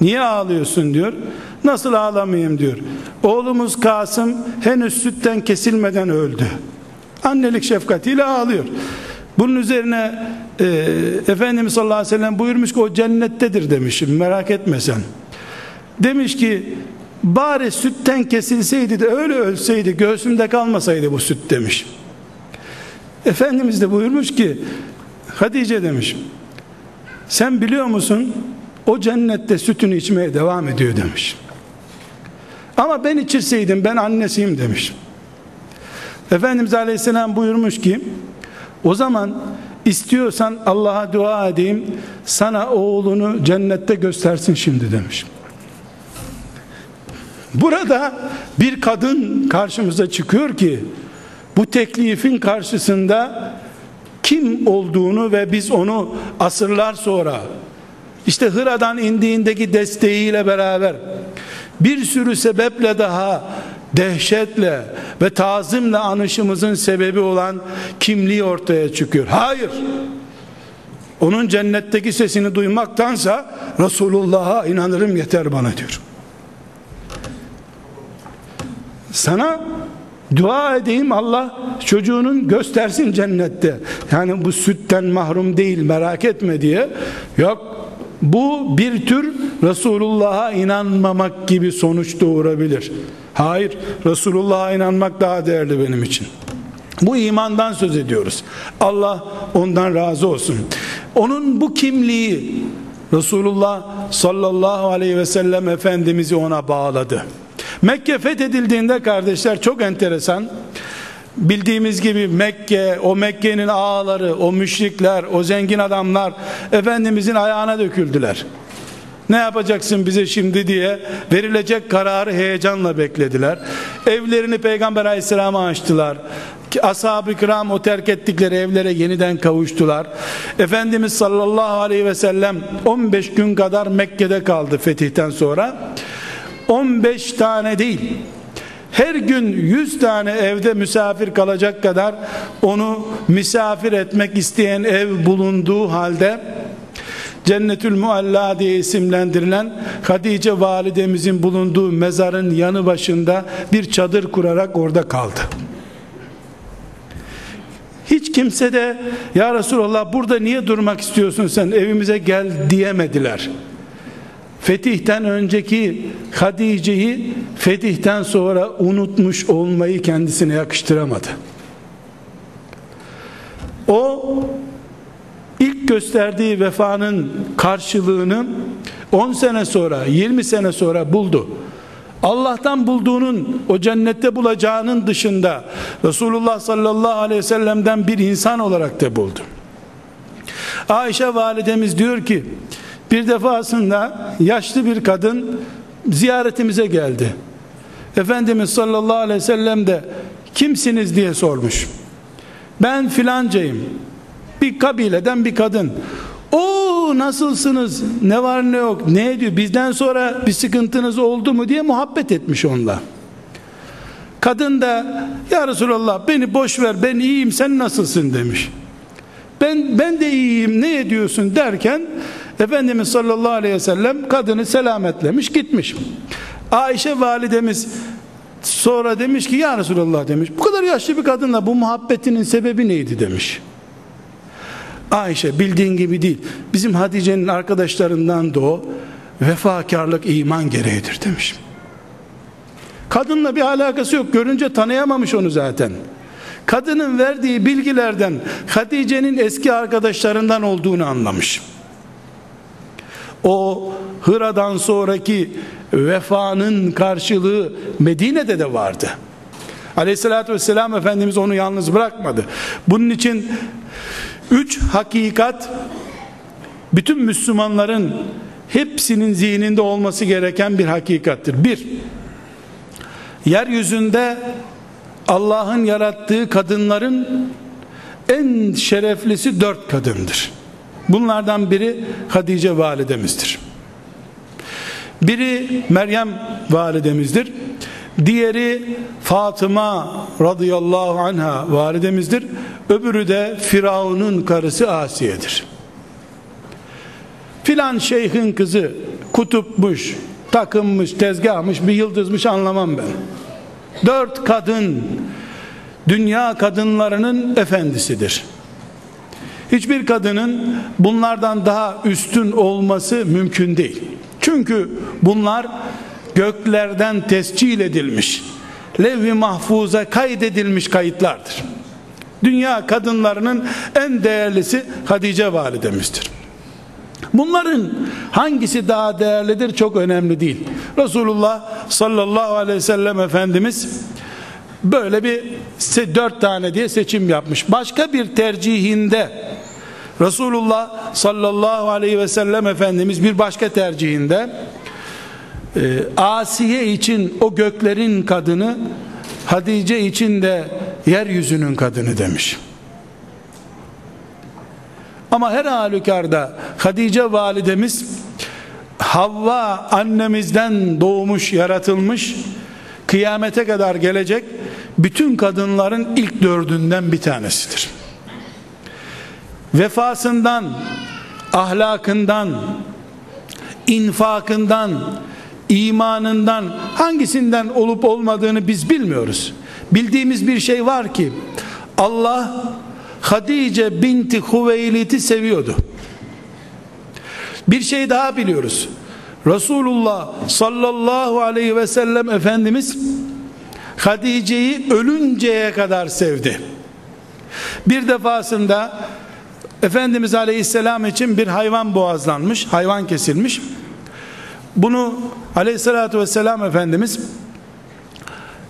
Niye ağlıyorsun diyor. Nasıl ağlamayayım diyor. Oğlumuz Kasım henüz sütten kesilmeden öldü. Annelik şefkatiyle ağlıyor. Bunun üzerine e, Efendimiz sallallahu aleyhi ve sellem buyurmuş ki o cennettedir demişim merak etme sen. Demiş ki bari sütten kesilseydi de öyle ölseydi göğsümde kalmasaydı bu süt demiş. Efendimiz de buyurmuş ki Hatice demiş sen biliyor musun o cennette sütünü içmeye devam ediyor demiş. Ama ben içirseydim ben annesiyim demiş. Efendimiz Aleyhisselam buyurmuş ki o zaman istiyorsan Allah'a dua edeyim sana oğlunu cennette göstersin şimdi demiş. Burada bir kadın karşımıza çıkıyor ki bu teklifin karşısında kim olduğunu ve biz onu asırlar sonra işte Hıra'dan indiğindeki desteğiyle beraber bir sürü sebeple daha dehşetle ve tazimle anışımızın sebebi olan kimliği ortaya çıkıyor. Hayır. Onun cennetteki sesini duymaktansa Resulullah'a inanırım yeter bana diyor. Sana dua edeyim Allah çocuğunun göstersin cennette. Yani bu sütten mahrum değil merak etme diye. Yok bu bir tür Resulullah'a inanmamak gibi sonuç doğurabilir. Hayır Resulullah'a inanmak daha değerli benim için. Bu imandan söz ediyoruz. Allah ondan razı olsun. Onun bu kimliği Resulullah sallallahu aleyhi ve sellem Efendimiz'i ona bağladı. Mekke fethedildiğinde kardeşler çok enteresan. Bildiğimiz gibi Mekke, o Mekke'nin ağaları, o müşrikler, o zengin adamlar Efendimizin ayağına döküldüler. Ne yapacaksın bize şimdi diye verilecek kararı heyecanla beklediler. Evlerini Peygamber aleyhisselama açtılar. Ashab-ı kiram o terk ettikleri evlere yeniden kavuştular. Efendimiz sallallahu aleyhi ve sellem 15 gün kadar Mekke'de kaldı fetihten sonra. 15 tane değil her gün 100 tane evde misafir kalacak kadar onu misafir etmek isteyen ev bulunduğu halde Cennetül Mualla diye isimlendirilen Hadice validemizin bulunduğu mezarın yanı başında bir çadır kurarak orada kaldı. Hiç kimse de ya Resulallah burada niye durmak istiyorsun sen evimize gel diyemediler. Fetihten önceki Hadice'yi fetihten sonra unutmuş olmayı kendisine yakıştıramadı. O ilk gösterdiği vefanın karşılığını 10 sene sonra 20 sene sonra buldu. Allah'tan bulduğunun o cennette bulacağının dışında Resulullah sallallahu aleyhi ve sellem'den bir insan olarak da buldu. Ayşe validemiz diyor ki bir defasında yaşlı bir kadın ziyaretimize geldi. Efendimiz sallallahu aleyhi ve sellem de kimsiniz diye sormuş. Ben filancayım. Bir kabileden bir kadın. O nasılsınız? Ne var ne yok? Ne diyor? Bizden sonra bir sıkıntınız oldu mu diye muhabbet etmiş onunla. Kadın da ya Resulallah beni boş ver ben iyiyim sen nasılsın demiş. Ben ben de iyiyim ne ediyorsun derken Efendimiz sallallahu aleyhi ve sellem kadını selametlemiş gitmiş. Ayşe validemiz sonra demiş ki ya Resulallah demiş bu kadar yaşlı bir kadınla bu muhabbetinin sebebi neydi demiş. Ayşe bildiğin gibi değil. Bizim Hatice'nin arkadaşlarından da o vefakarlık iman gereğidir demiş. Kadınla bir alakası yok. Görünce tanıyamamış onu zaten. Kadının verdiği bilgilerden Hatice'nin eski arkadaşlarından olduğunu anlamış. O Hıra'dan sonraki vefanın karşılığı Medine'de de vardı. Aleyhissalatü vesselam Efendimiz onu yalnız bırakmadı. Bunun için üç hakikat bütün Müslümanların hepsinin zihninde olması gereken bir hakikattir. Bir, yeryüzünde Allah'ın yarattığı kadınların en şereflisi dört kadındır. Bunlardan biri Hatice validemizdir. Biri Meryem validemizdir. Diğeri Fatıma radıyallahu anha validemizdir. Öbürü de Firavun'un karısı Asiye'dir. Filan şeyhin kızı kutupmuş, takınmış, tezgahmış, bir yıldızmış anlamam ben. Dört kadın dünya kadınlarının efendisidir. Hiçbir kadının bunlardan daha üstün olması mümkün değil. Çünkü bunlar göklerden tescil edilmiş, levh-i mahfuza kaydedilmiş kayıtlardır. Dünya kadınlarının en değerlisi Hatice validemizdir. Bunların hangisi daha değerlidir çok önemli değil. Resulullah sallallahu aleyhi ve sellem Efendimiz böyle bir dört tane diye seçim yapmış. Başka bir tercihinde Resulullah sallallahu aleyhi ve sellem Efendimiz bir başka tercihinde e, Asiye için o göklerin kadını Hadice için de yeryüzünün kadını demiş. Ama her halükarda Hadice validemiz Havva annemizden doğmuş, yaratılmış, kıyamete kadar gelecek bütün kadınların ilk dördünden bir tanesidir. Vefasından, ahlakından, infakından, imanından hangisinden olup olmadığını biz bilmiyoruz. Bildiğimiz bir şey var ki Allah Hadice binti Huveylit'i seviyordu. Bir şey daha biliyoruz. Resulullah sallallahu aleyhi ve sellem Efendimiz Hadice'yi ölünceye kadar sevdi. Bir defasında Efendimiz Aleyhisselam için bir hayvan boğazlanmış, hayvan kesilmiş. Bunu Aleyhisselatü Vesselam Efendimiz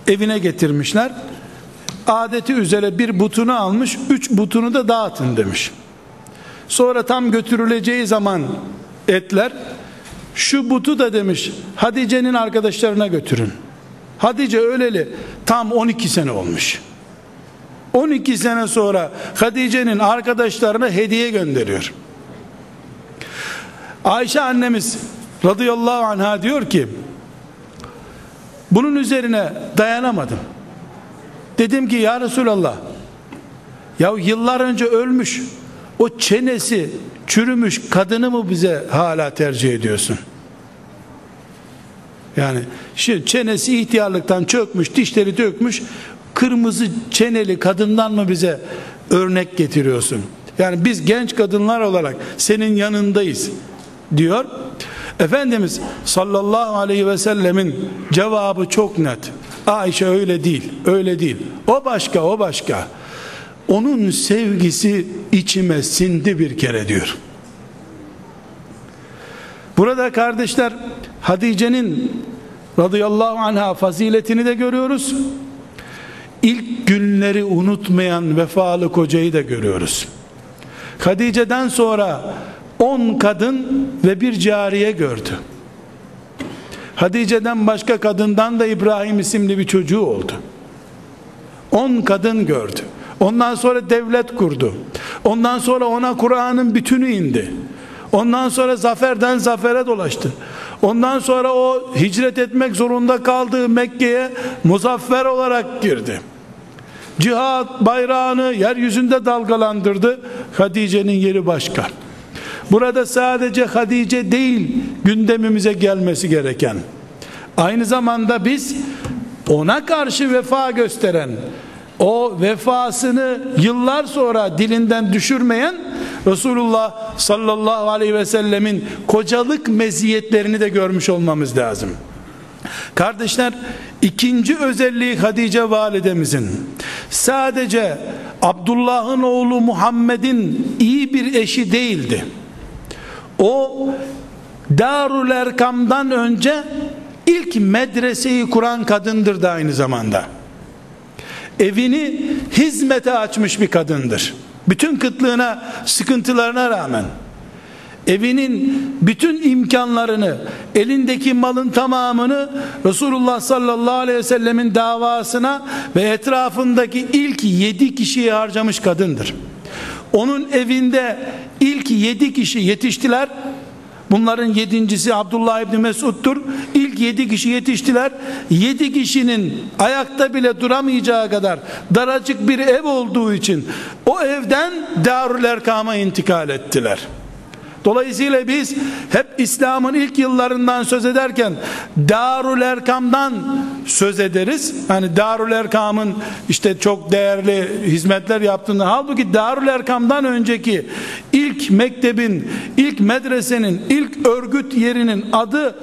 evine getirmişler. Adeti üzere bir butunu almış, üç butunu da dağıtın demiş. Sonra tam götürüleceği zaman etler, şu butu da demiş Hatice'nin arkadaşlarına götürün. Hatice öleli tam 12 sene olmuş. 12 sene sonra Hatice'nin arkadaşlarına hediye gönderiyor. Ayşe annemiz radıyallahu anha diyor ki bunun üzerine dayanamadım. Dedim ki ya Resulallah ya yıllar önce ölmüş o çenesi çürümüş kadını mı bize hala tercih ediyorsun? Yani şimdi çenesi ihtiyarlıktan çökmüş, dişleri dökmüş, kırmızı çeneli kadından mı bize örnek getiriyorsun? Yani biz genç kadınlar olarak senin yanındayız diyor. Efendimiz sallallahu aleyhi ve sellemin cevabı çok net. Ayşe öyle değil, öyle değil. O başka, o başka. Onun sevgisi içime sindi bir kere diyor. Burada kardeşler Hatice'nin radıyallahu anha faziletini de görüyoruz. İlk günleri unutmayan vefalı kocayı da görüyoruz. Hatice'den sonra 10 kadın ve bir cariye gördü. Hatice'den başka kadından da İbrahim isimli bir çocuğu oldu. 10 kadın gördü. Ondan sonra devlet kurdu. Ondan sonra ona Kur'an'ın bütünü indi. Ondan sonra zaferden zafere dolaştı. Ondan sonra o hicret etmek zorunda kaldığı Mekke'ye muzaffer olarak girdi. Cihat bayrağını yeryüzünde dalgalandırdı. Hatice'nin yeri başka. Burada sadece Hatice değil gündemimize gelmesi gereken. Aynı zamanda biz ona karşı vefa gösteren, o vefasını yıllar sonra dilinden düşürmeyen Resulullah sallallahu aleyhi ve sellemin kocalık meziyetlerini de görmüş olmamız lazım. Kardeşler ikinci özelliği Hatice validemizin sadece Abdullah'ın oğlu Muhammed'in iyi bir eşi değildi. O Darul Erkam'dan önce ilk medreseyi kuran kadındır da aynı zamanda. Evini hizmete açmış bir kadındır. Bütün kıtlığına, sıkıntılarına rağmen evinin bütün imkanlarını, elindeki malın tamamını Resulullah sallallahu aleyhi ve sellemin davasına ve etrafındaki ilk yedi kişiye harcamış kadındır. Onun evinde ilk yedi kişi yetiştiler. Bunların yedincisi Abdullah İbni Mesud'dur. İlk yedi kişi yetiştiler. Yedi kişinin ayakta bile duramayacağı kadar daracık bir ev olduğu için o evden Darül Erkam'a intikal ettiler. Dolayısıyla biz hep İslam'ın ilk yıllarından söz ederken Darül Erkam'dan söz ederiz. Hani Darül Erkam'ın işte çok değerli hizmetler yaptığını halbuki Darül Erkam'dan önceki ilk mektebin, ilk medresenin, ilk örgüt yerinin adı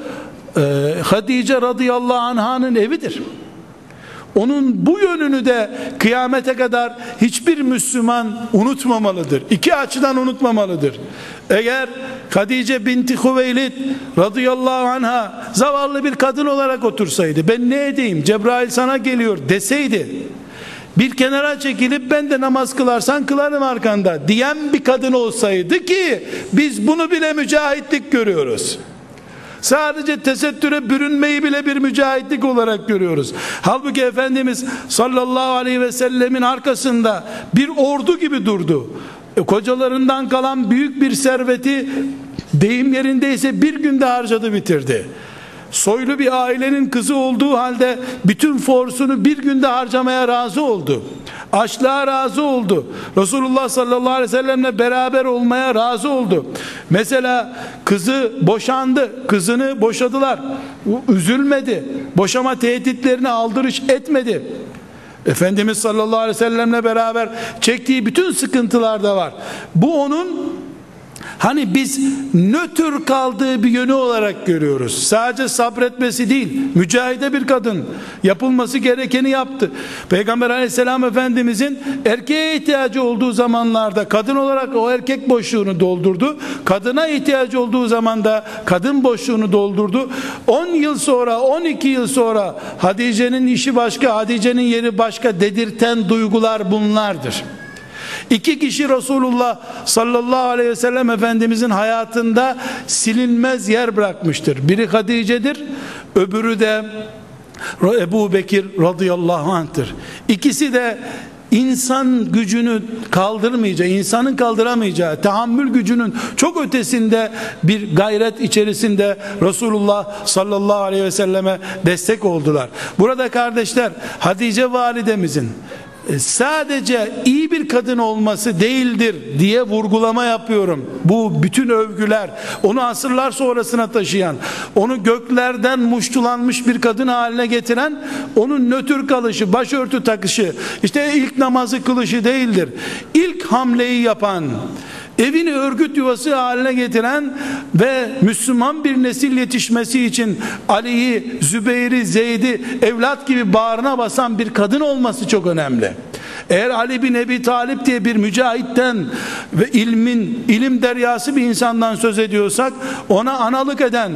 e, Hatice radıyallahu anh'ın evidir. Onun bu yönünü de kıyamete kadar hiçbir Müslüman unutmamalıdır. İki açıdan unutmamalıdır. Eğer Hatice binti Hüveylid radıyallahu anha zavallı bir kadın olarak otursaydı ben ne edeyim Cebrail sana geliyor deseydi bir kenara çekilip ben de namaz kılarsan kılarım arkanda diyen bir kadın olsaydı ki biz bunu bile mücahitlik görüyoruz. Sadece tesettüre bürünmeyi bile bir mücahitlik olarak görüyoruz. Halbuki Efendimiz sallallahu aleyhi ve sellemin arkasında bir ordu gibi durdu. E, kocalarından kalan büyük bir serveti deyim yerindeyse bir günde harcadı bitirdi soylu bir ailenin kızı olduğu halde bütün forsunu bir günde harcamaya razı oldu. Açlığa razı oldu. Resulullah sallallahu aleyhi ve sellemle beraber olmaya razı oldu. Mesela kızı boşandı. Kızını boşadılar. Üzülmedi. Boşama tehditlerini aldırış etmedi. Efendimiz sallallahu aleyhi ve sellemle beraber çektiği bütün sıkıntılar da var. Bu onun Hani biz nötr kaldığı bir yönü olarak görüyoruz. Sadece sabretmesi değil, mücahide bir kadın yapılması gerekeni yaptı. Peygamber aleyhisselam efendimizin erkeğe ihtiyacı olduğu zamanlarda kadın olarak o erkek boşluğunu doldurdu. Kadına ihtiyacı olduğu zaman da kadın boşluğunu doldurdu. 10 yıl sonra, 12 yıl sonra Hatice'nin işi başka, Hatice'nin yeri başka dedirten duygular bunlardır. İki kişi Resulullah sallallahu aleyhi ve sellem Efendimizin hayatında silinmez yer bırakmıştır. Biri Hatice'dir, öbürü de Ebu Bekir radıyallahu anh'tır. İkisi de insan gücünü kaldırmayacağı, insanın kaldıramayacağı, tahammül gücünün çok ötesinde bir gayret içerisinde Resulullah sallallahu aleyhi ve selleme destek oldular. Burada kardeşler Hatice validemizin sadece iyi bir kadın olması değildir diye vurgulama yapıyorum. Bu bütün övgüler onu asırlar sonrasına taşıyan, onu göklerden muştulanmış bir kadın haline getiren, onun nötr kalışı, başörtü takışı, işte ilk namazı kılışı değildir. İlk hamleyi yapan, evini örgüt yuvası haline getiren ve Müslüman bir nesil yetişmesi için Ali'yi, Zübeyir'i, Zeyd'i evlat gibi bağrına basan bir kadın olması çok önemli. Eğer Ali bin Ebi Talip diye bir mücahitten ve ilmin ilim deryası bir insandan söz ediyorsak ona analık eden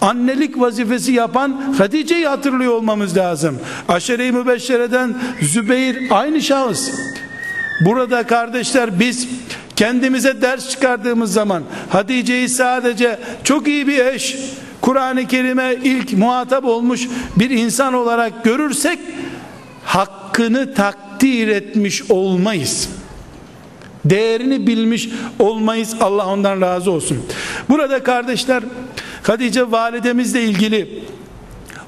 annelik vazifesi yapan Hatice'yi hatırlıyor olmamız lazım. Aşere-i Mübeşşere'den Zübeyir aynı şahıs. Burada kardeşler biz kendimize ders çıkardığımız zaman Hatice'yi sadece çok iyi bir eş, Kur'an-ı Kerim'e ilk muhatap olmuş bir insan olarak görürsek hakkını takdir etmiş olmayız. Değerini bilmiş olmayız. Allah ondan razı olsun. Burada kardeşler Hatice validemizle ilgili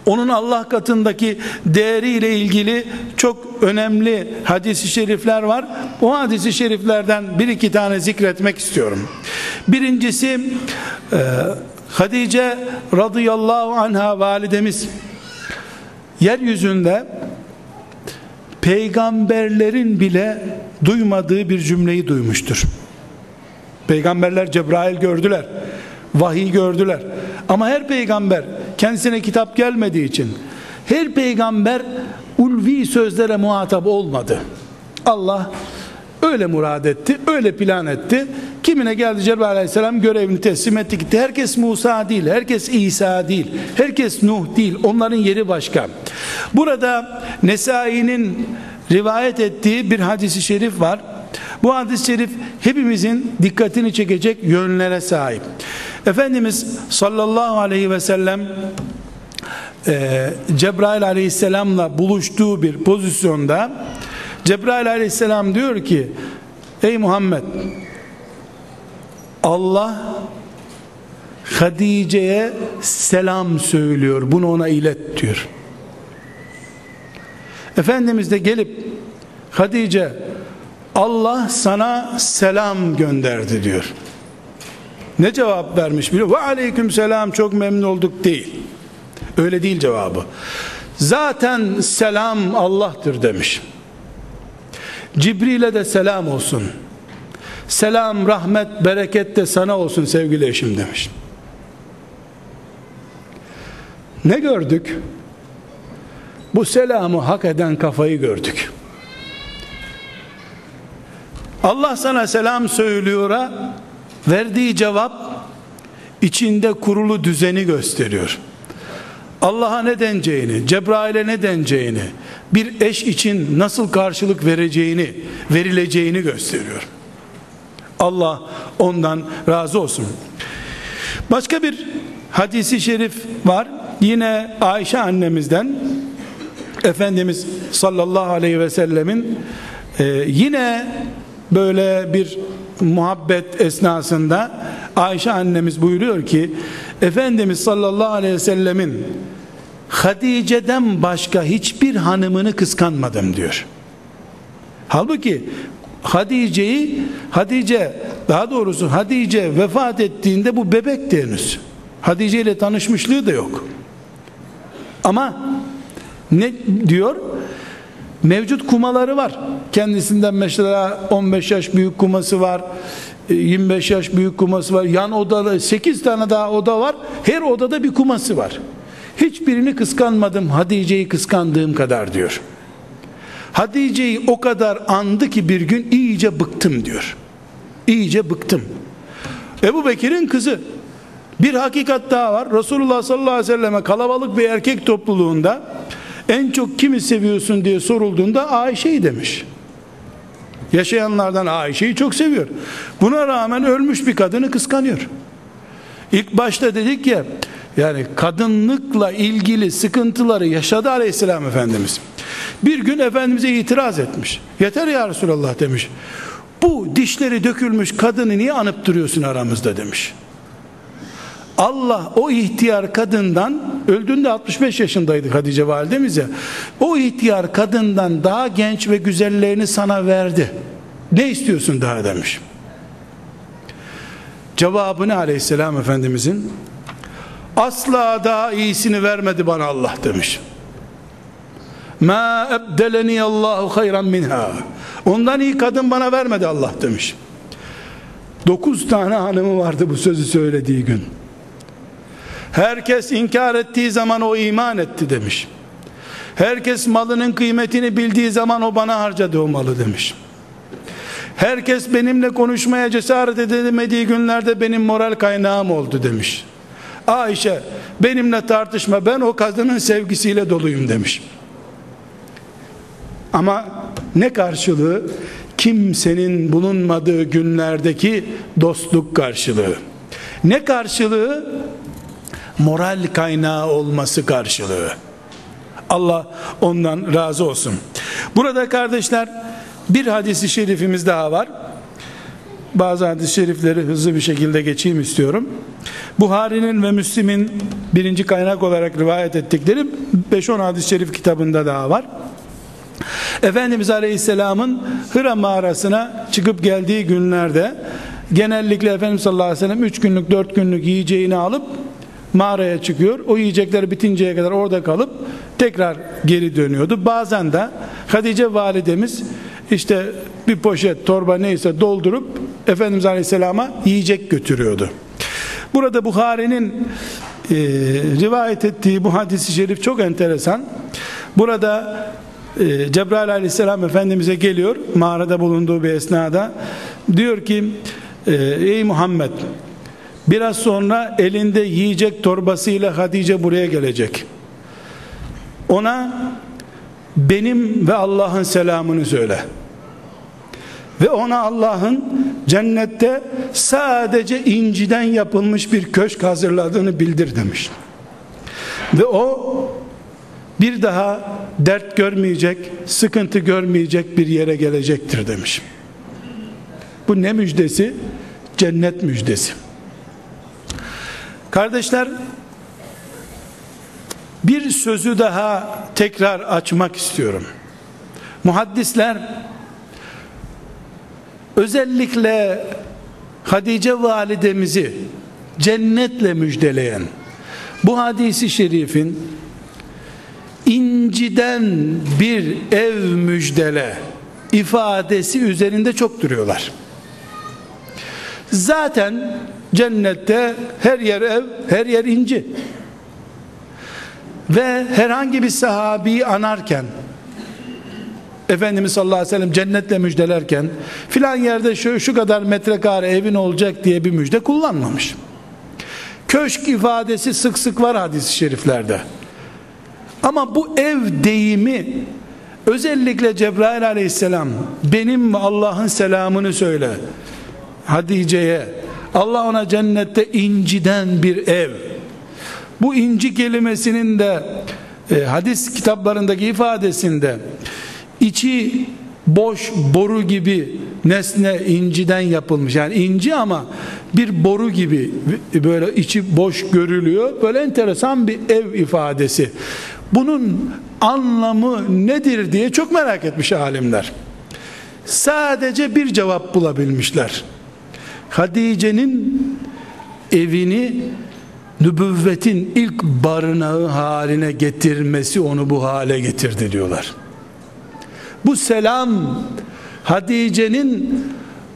onun Allah katındaki değeriyle ilgili çok önemli hadisi şerifler var. O hadisi şeriflerden bir iki tane zikretmek istiyorum. Birincisi e, Hatice radıyallahu anha validemiz yeryüzünde peygamberlerin bile duymadığı bir cümleyi duymuştur. Peygamberler Cebrail gördüler. Vahiy gördüler. Ama her peygamber kendisine kitap gelmediği için her peygamber ulvi sözlere muhatap olmadı. Allah öyle murad etti, öyle plan etti. Kimine geldi Cebrail aleyhisselam görevini teslim etti gitti. Herkes Musa değil, herkes İsa değil, herkes Nuh değil. Onların yeri başka. Burada Nesai'nin rivayet ettiği bir hadisi şerif var. Bu hadis-i şerif hepimizin dikkatini çekecek yönlere sahip. Efendimiz sallallahu aleyhi ve sellem e, Cebrail aleyhisselamla buluştuğu bir pozisyonda Cebrail aleyhisselam diyor ki ey Muhammed Allah Hadice'ye selam söylüyor bunu ona ilet diyor. Efendimiz de gelip Hadice Allah sana selam gönderdi diyor ne cevap vermiş biliyor ve aleyküm selam çok memnun olduk değil. Öyle değil cevabı. Zaten selam Allah'tır demiş. Cibril'e de selam olsun. Selam rahmet bereket de sana olsun sevgili eşim demiş. Ne gördük? Bu selamı hak eden kafayı gördük. Allah sana selam söylüyor'a verdiği cevap içinde kurulu düzeni gösteriyor. Allah'a ne deneceğini, Cebrail'e ne deneceğini, bir eş için nasıl karşılık vereceğini, verileceğini gösteriyor. Allah ondan razı olsun. Başka bir hadisi şerif var. Yine Ayşe annemizden Efendimiz sallallahu aleyhi ve sellemin e, yine böyle bir muhabbet esnasında Ayşe annemiz buyuruyor ki Efendimiz sallallahu aleyhi ve sellemin Hatice'den başka hiçbir hanımını kıskanmadım diyor. Halbuki Hatice'yi Hatice daha doğrusu Hatice vefat ettiğinde bu bebek henüz. Hatice ile tanışmışlığı da yok. Ama ne diyor? Mevcut kumaları var. Kendisinden mesela 15 yaş büyük kuması var. 25 yaş büyük kuması var. Yan odada 8 tane daha oda var. Her odada bir kuması var. Hiçbirini kıskanmadım. Hatice'yi kıskandığım kadar diyor. Hatice'yi o kadar andı ki bir gün iyice bıktım diyor. İyice bıktım. Ebu Bekir'in kızı. Bir hakikat daha var. Resulullah sallallahu aleyhi ve selleme kalabalık bir erkek topluluğunda en çok kimi seviyorsun diye sorulduğunda Ayşe'yi demiş. Yaşayanlardan Ayşe'yi çok seviyor. Buna rağmen ölmüş bir kadını kıskanıyor. İlk başta dedik ya yani kadınlıkla ilgili sıkıntıları yaşadı aleyhisselam efendimiz. Bir gün efendimize itiraz etmiş. Yeter ya Resulallah demiş. Bu dişleri dökülmüş kadını niye anıp duruyorsun aramızda demiş. Allah o ihtiyar kadından öldüğünde 65 yaşındaydı Hatice validemiz ya. O ihtiyar kadından daha genç ve güzellerini sana verdi. Ne istiyorsun daha demiş. Cevabını aleyhisselam efendimizin asla daha iyisini vermedi bana Allah demiş. Ma ebdeleni Allahu hayran minha. Ondan iyi kadın bana vermedi Allah demiş. Dokuz tane hanımı vardı bu sözü söylediği gün. Herkes inkar ettiği zaman o iman etti demiş. Herkes malının kıymetini bildiği zaman o bana harcadı o malı demiş. Herkes benimle konuşmaya cesaret edemediği günlerde benim moral kaynağım oldu demiş. Ayşe benimle tartışma ben o kadının sevgisiyle doluyum demiş. Ama ne karşılığı? Kimsenin bulunmadığı günlerdeki dostluk karşılığı. Ne karşılığı? Moral kaynağı olması karşılığı. Allah ondan razı olsun. Burada kardeşler bir hadisi şerifimiz daha var. Bazı hadis-i şerifleri hızlı bir şekilde geçeyim istiyorum. Buhari'nin ve Müslim'in birinci kaynak olarak rivayet ettikleri 5-10 hadis-i şerif kitabında daha var. Efendimiz Aleyhisselam'ın Hıra mağarasına çıkıp geldiği günlerde genellikle Efendimiz sallallahu aleyhi ve sellem 3 günlük 4 günlük yiyeceğini alıp mağaraya çıkıyor. O yiyecekler bitinceye kadar orada kalıp tekrar geri dönüyordu. Bazen de Hatice validemiz işte bir poşet torba neyse doldurup Efendimiz Aleyhisselam'a yiyecek götürüyordu. Burada Buhari'nin e, rivayet ettiği bu hadisi şerif çok enteresan. Burada e, Cebrail aleyhisselam Efendimiz'e geliyor mağarada bulunduğu bir esnada diyor ki e, ey Muhammed biraz sonra elinde yiyecek torbasıyla Hatice buraya gelecek ona benim ve Allah'ın selamını söyle ve ona Allah'ın cennette sadece inciden yapılmış bir köşk hazırladığını bildir demiş ve o bir daha dert görmeyecek, sıkıntı görmeyecek bir yere gelecektir demiş. Bu ne müjdesi? Cennet müjdesi. Kardeşler, bir sözü daha tekrar açmak istiyorum. Muhaddisler özellikle Hadice validemizi cennetle müjdeleyen bu hadisi şerifin inciden bir ev müjdele ifadesi üzerinde çok duruyorlar. Zaten cennette her yer ev, her yer inci. Ve herhangi bir sahabi anarken Efendimiz sallallahu aleyhi ve sellem cennetle müjdelerken filan yerde şu, şu kadar metrekare evin olacak diye bir müjde kullanmamış. Köşk ifadesi sık sık var hadis-i şeriflerde. Ama bu ev deyimi özellikle Cebrail aleyhisselam benim Allah'ın selamını söyle Hatice'ye Allah ona cennette inciden bir ev bu inci kelimesinin de e, hadis kitaplarındaki ifadesinde içi boş boru gibi nesne inciden yapılmış yani inci ama bir boru gibi böyle içi boş görülüyor böyle enteresan bir ev ifadesi bunun anlamı nedir diye çok merak etmiş alimler. Sadece bir cevap bulabilmişler. Hadice'nin evini nübüvvetin ilk barınağı haline getirmesi onu bu hale getirdi diyorlar. Bu selam Hadice'nin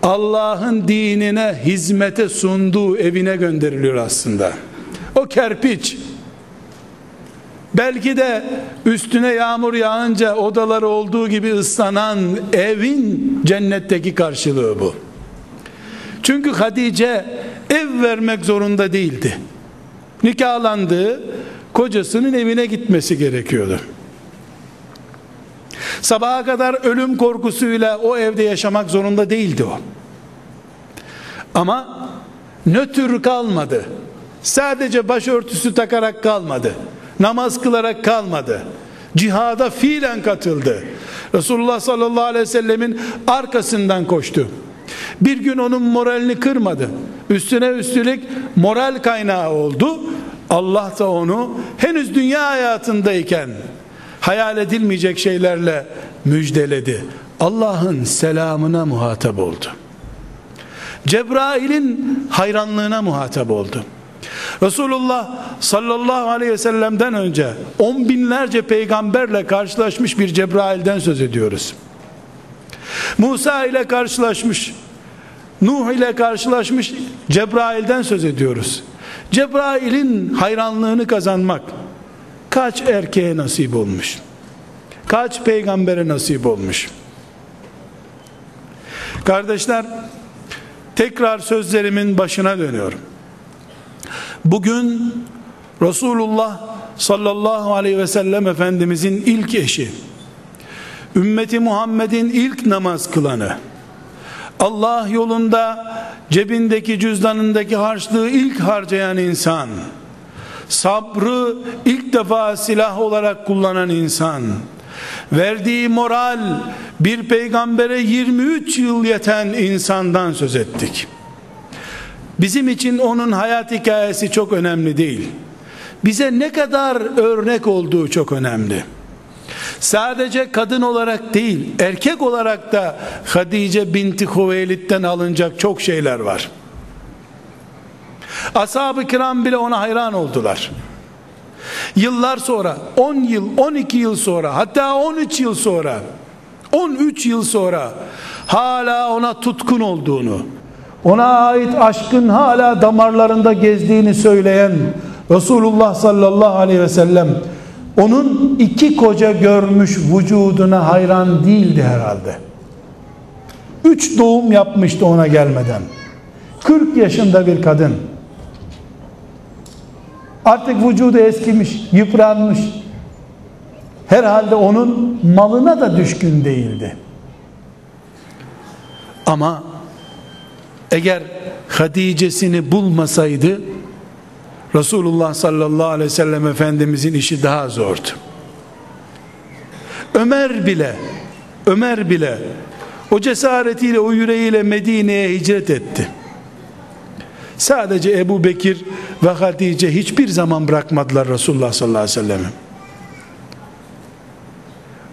Allah'ın dinine hizmete sunduğu evine gönderiliyor aslında. O kerpiç belki de üstüne yağmur yağınca odaları olduğu gibi ıslanan evin cennetteki karşılığı bu. Çünkü Hatice ev vermek zorunda değildi. Nikahlandığı kocasının evine gitmesi gerekiyordu. Sabaha kadar ölüm korkusuyla o evde yaşamak zorunda değildi o. Ama nötr kalmadı. Sadece başörtüsü takarak kalmadı. Namaz kılarak kalmadı. Cihada fiilen katıldı. Resulullah sallallahu aleyhi ve sellemin arkasından koştu. Bir gün onun moralini kırmadı. Üstüne üstlük moral kaynağı oldu. Allah da onu henüz dünya hayatındayken hayal edilmeyecek şeylerle müjdeledi. Allah'ın selamına muhatap oldu. Cebrail'in hayranlığına muhatap oldu. Resulullah sallallahu aleyhi ve sellem'den önce on binlerce peygamberle karşılaşmış bir Cebrail'den söz ediyoruz. Musa ile karşılaşmış, Nuh ile karşılaşmış Cebrail'den söz ediyoruz. Cebrail'in hayranlığını kazanmak kaç erkeğe nasip olmuş? Kaç peygambere nasip olmuş? Kardeşler, tekrar sözlerimin başına dönüyorum. Bugün Resulullah sallallahu aleyhi ve sellem Efendimizin ilk eşi, ümmeti Muhammed'in ilk namaz kılanı, Allah yolunda cebindeki cüzdanındaki harçlığı ilk harcayan insan, sabrı ilk defa silah olarak kullanan insan, verdiği moral bir peygambere 23 yıl yeten insandan söz ettik. Bizim için onun hayat hikayesi çok önemli değil. Bize ne kadar örnek olduğu çok önemli. Sadece kadın olarak değil, erkek olarak da Hadice binti Huveylid'den alınacak çok şeyler var. Ashab-ı kiram bile ona hayran oldular. Yıllar sonra, 10 yıl, 12 yıl sonra, hatta 13 yıl sonra, 13 yıl sonra hala ona tutkun olduğunu, ona ait aşkın hala damarlarında gezdiğini söyleyen Resulullah sallallahu aleyhi ve sellem onun iki koca görmüş vücuduna hayran değildi herhalde. Üç doğum yapmıştı ona gelmeden. 40 yaşında bir kadın. Artık vücudu eskimiş, yıpranmış. Herhalde onun malına da düşkün değildi. Ama eğer Hatice'sini bulmasaydı Resulullah sallallahu aleyhi ve sellem Efendimizin işi daha zordu. Ömer bile Ömer bile o cesaretiyle o yüreğiyle Medine'ye hicret etti. Sadece Ebu Bekir ve Hatice hiçbir zaman bırakmadılar Resulullah sallallahu aleyhi ve sellem'i.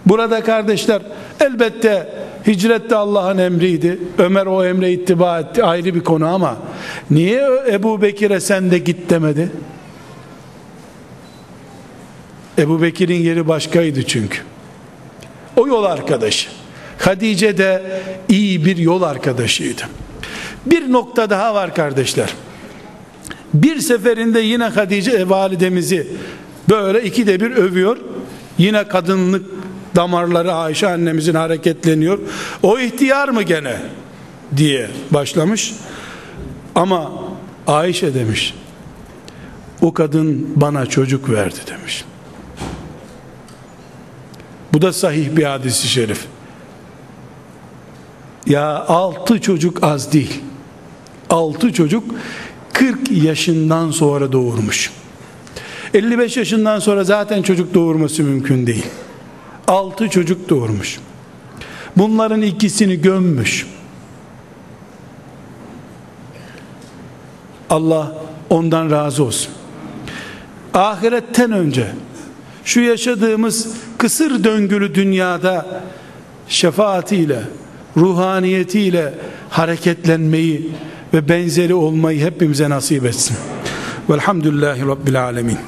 Burada kardeşler elbette hicret de Allah'ın emriydi. Ömer o emre ittiba etti ayrı bir konu ama niye Ebu Bekir'e sen de git demedi? Ebu Bekir'in yeri başkaydı çünkü. O yol arkadaşı. Hadice de iyi bir yol arkadaşıydı. Bir nokta daha var kardeşler. Bir seferinde yine Hadice validemizi böyle ikide bir övüyor. Yine kadınlık damarları Ayşe annemizin hareketleniyor. O ihtiyar mı gene diye başlamış. Ama Ayşe demiş. O kadın bana çocuk verdi demiş. Bu da sahih bir hadisi şerif. Ya altı çocuk az değil. Altı çocuk 40 yaşından sonra doğurmuş. 55 yaşından sonra zaten çocuk doğurması mümkün değil. Altı çocuk doğurmuş. Bunların ikisini gömmüş. Allah ondan razı olsun. Ahiretten önce şu yaşadığımız kısır döngülü dünyada şefaatiyle, ruhaniyetiyle hareketlenmeyi ve benzeri olmayı hepimize nasip etsin. Velhamdülillahi Rabbil Alemin.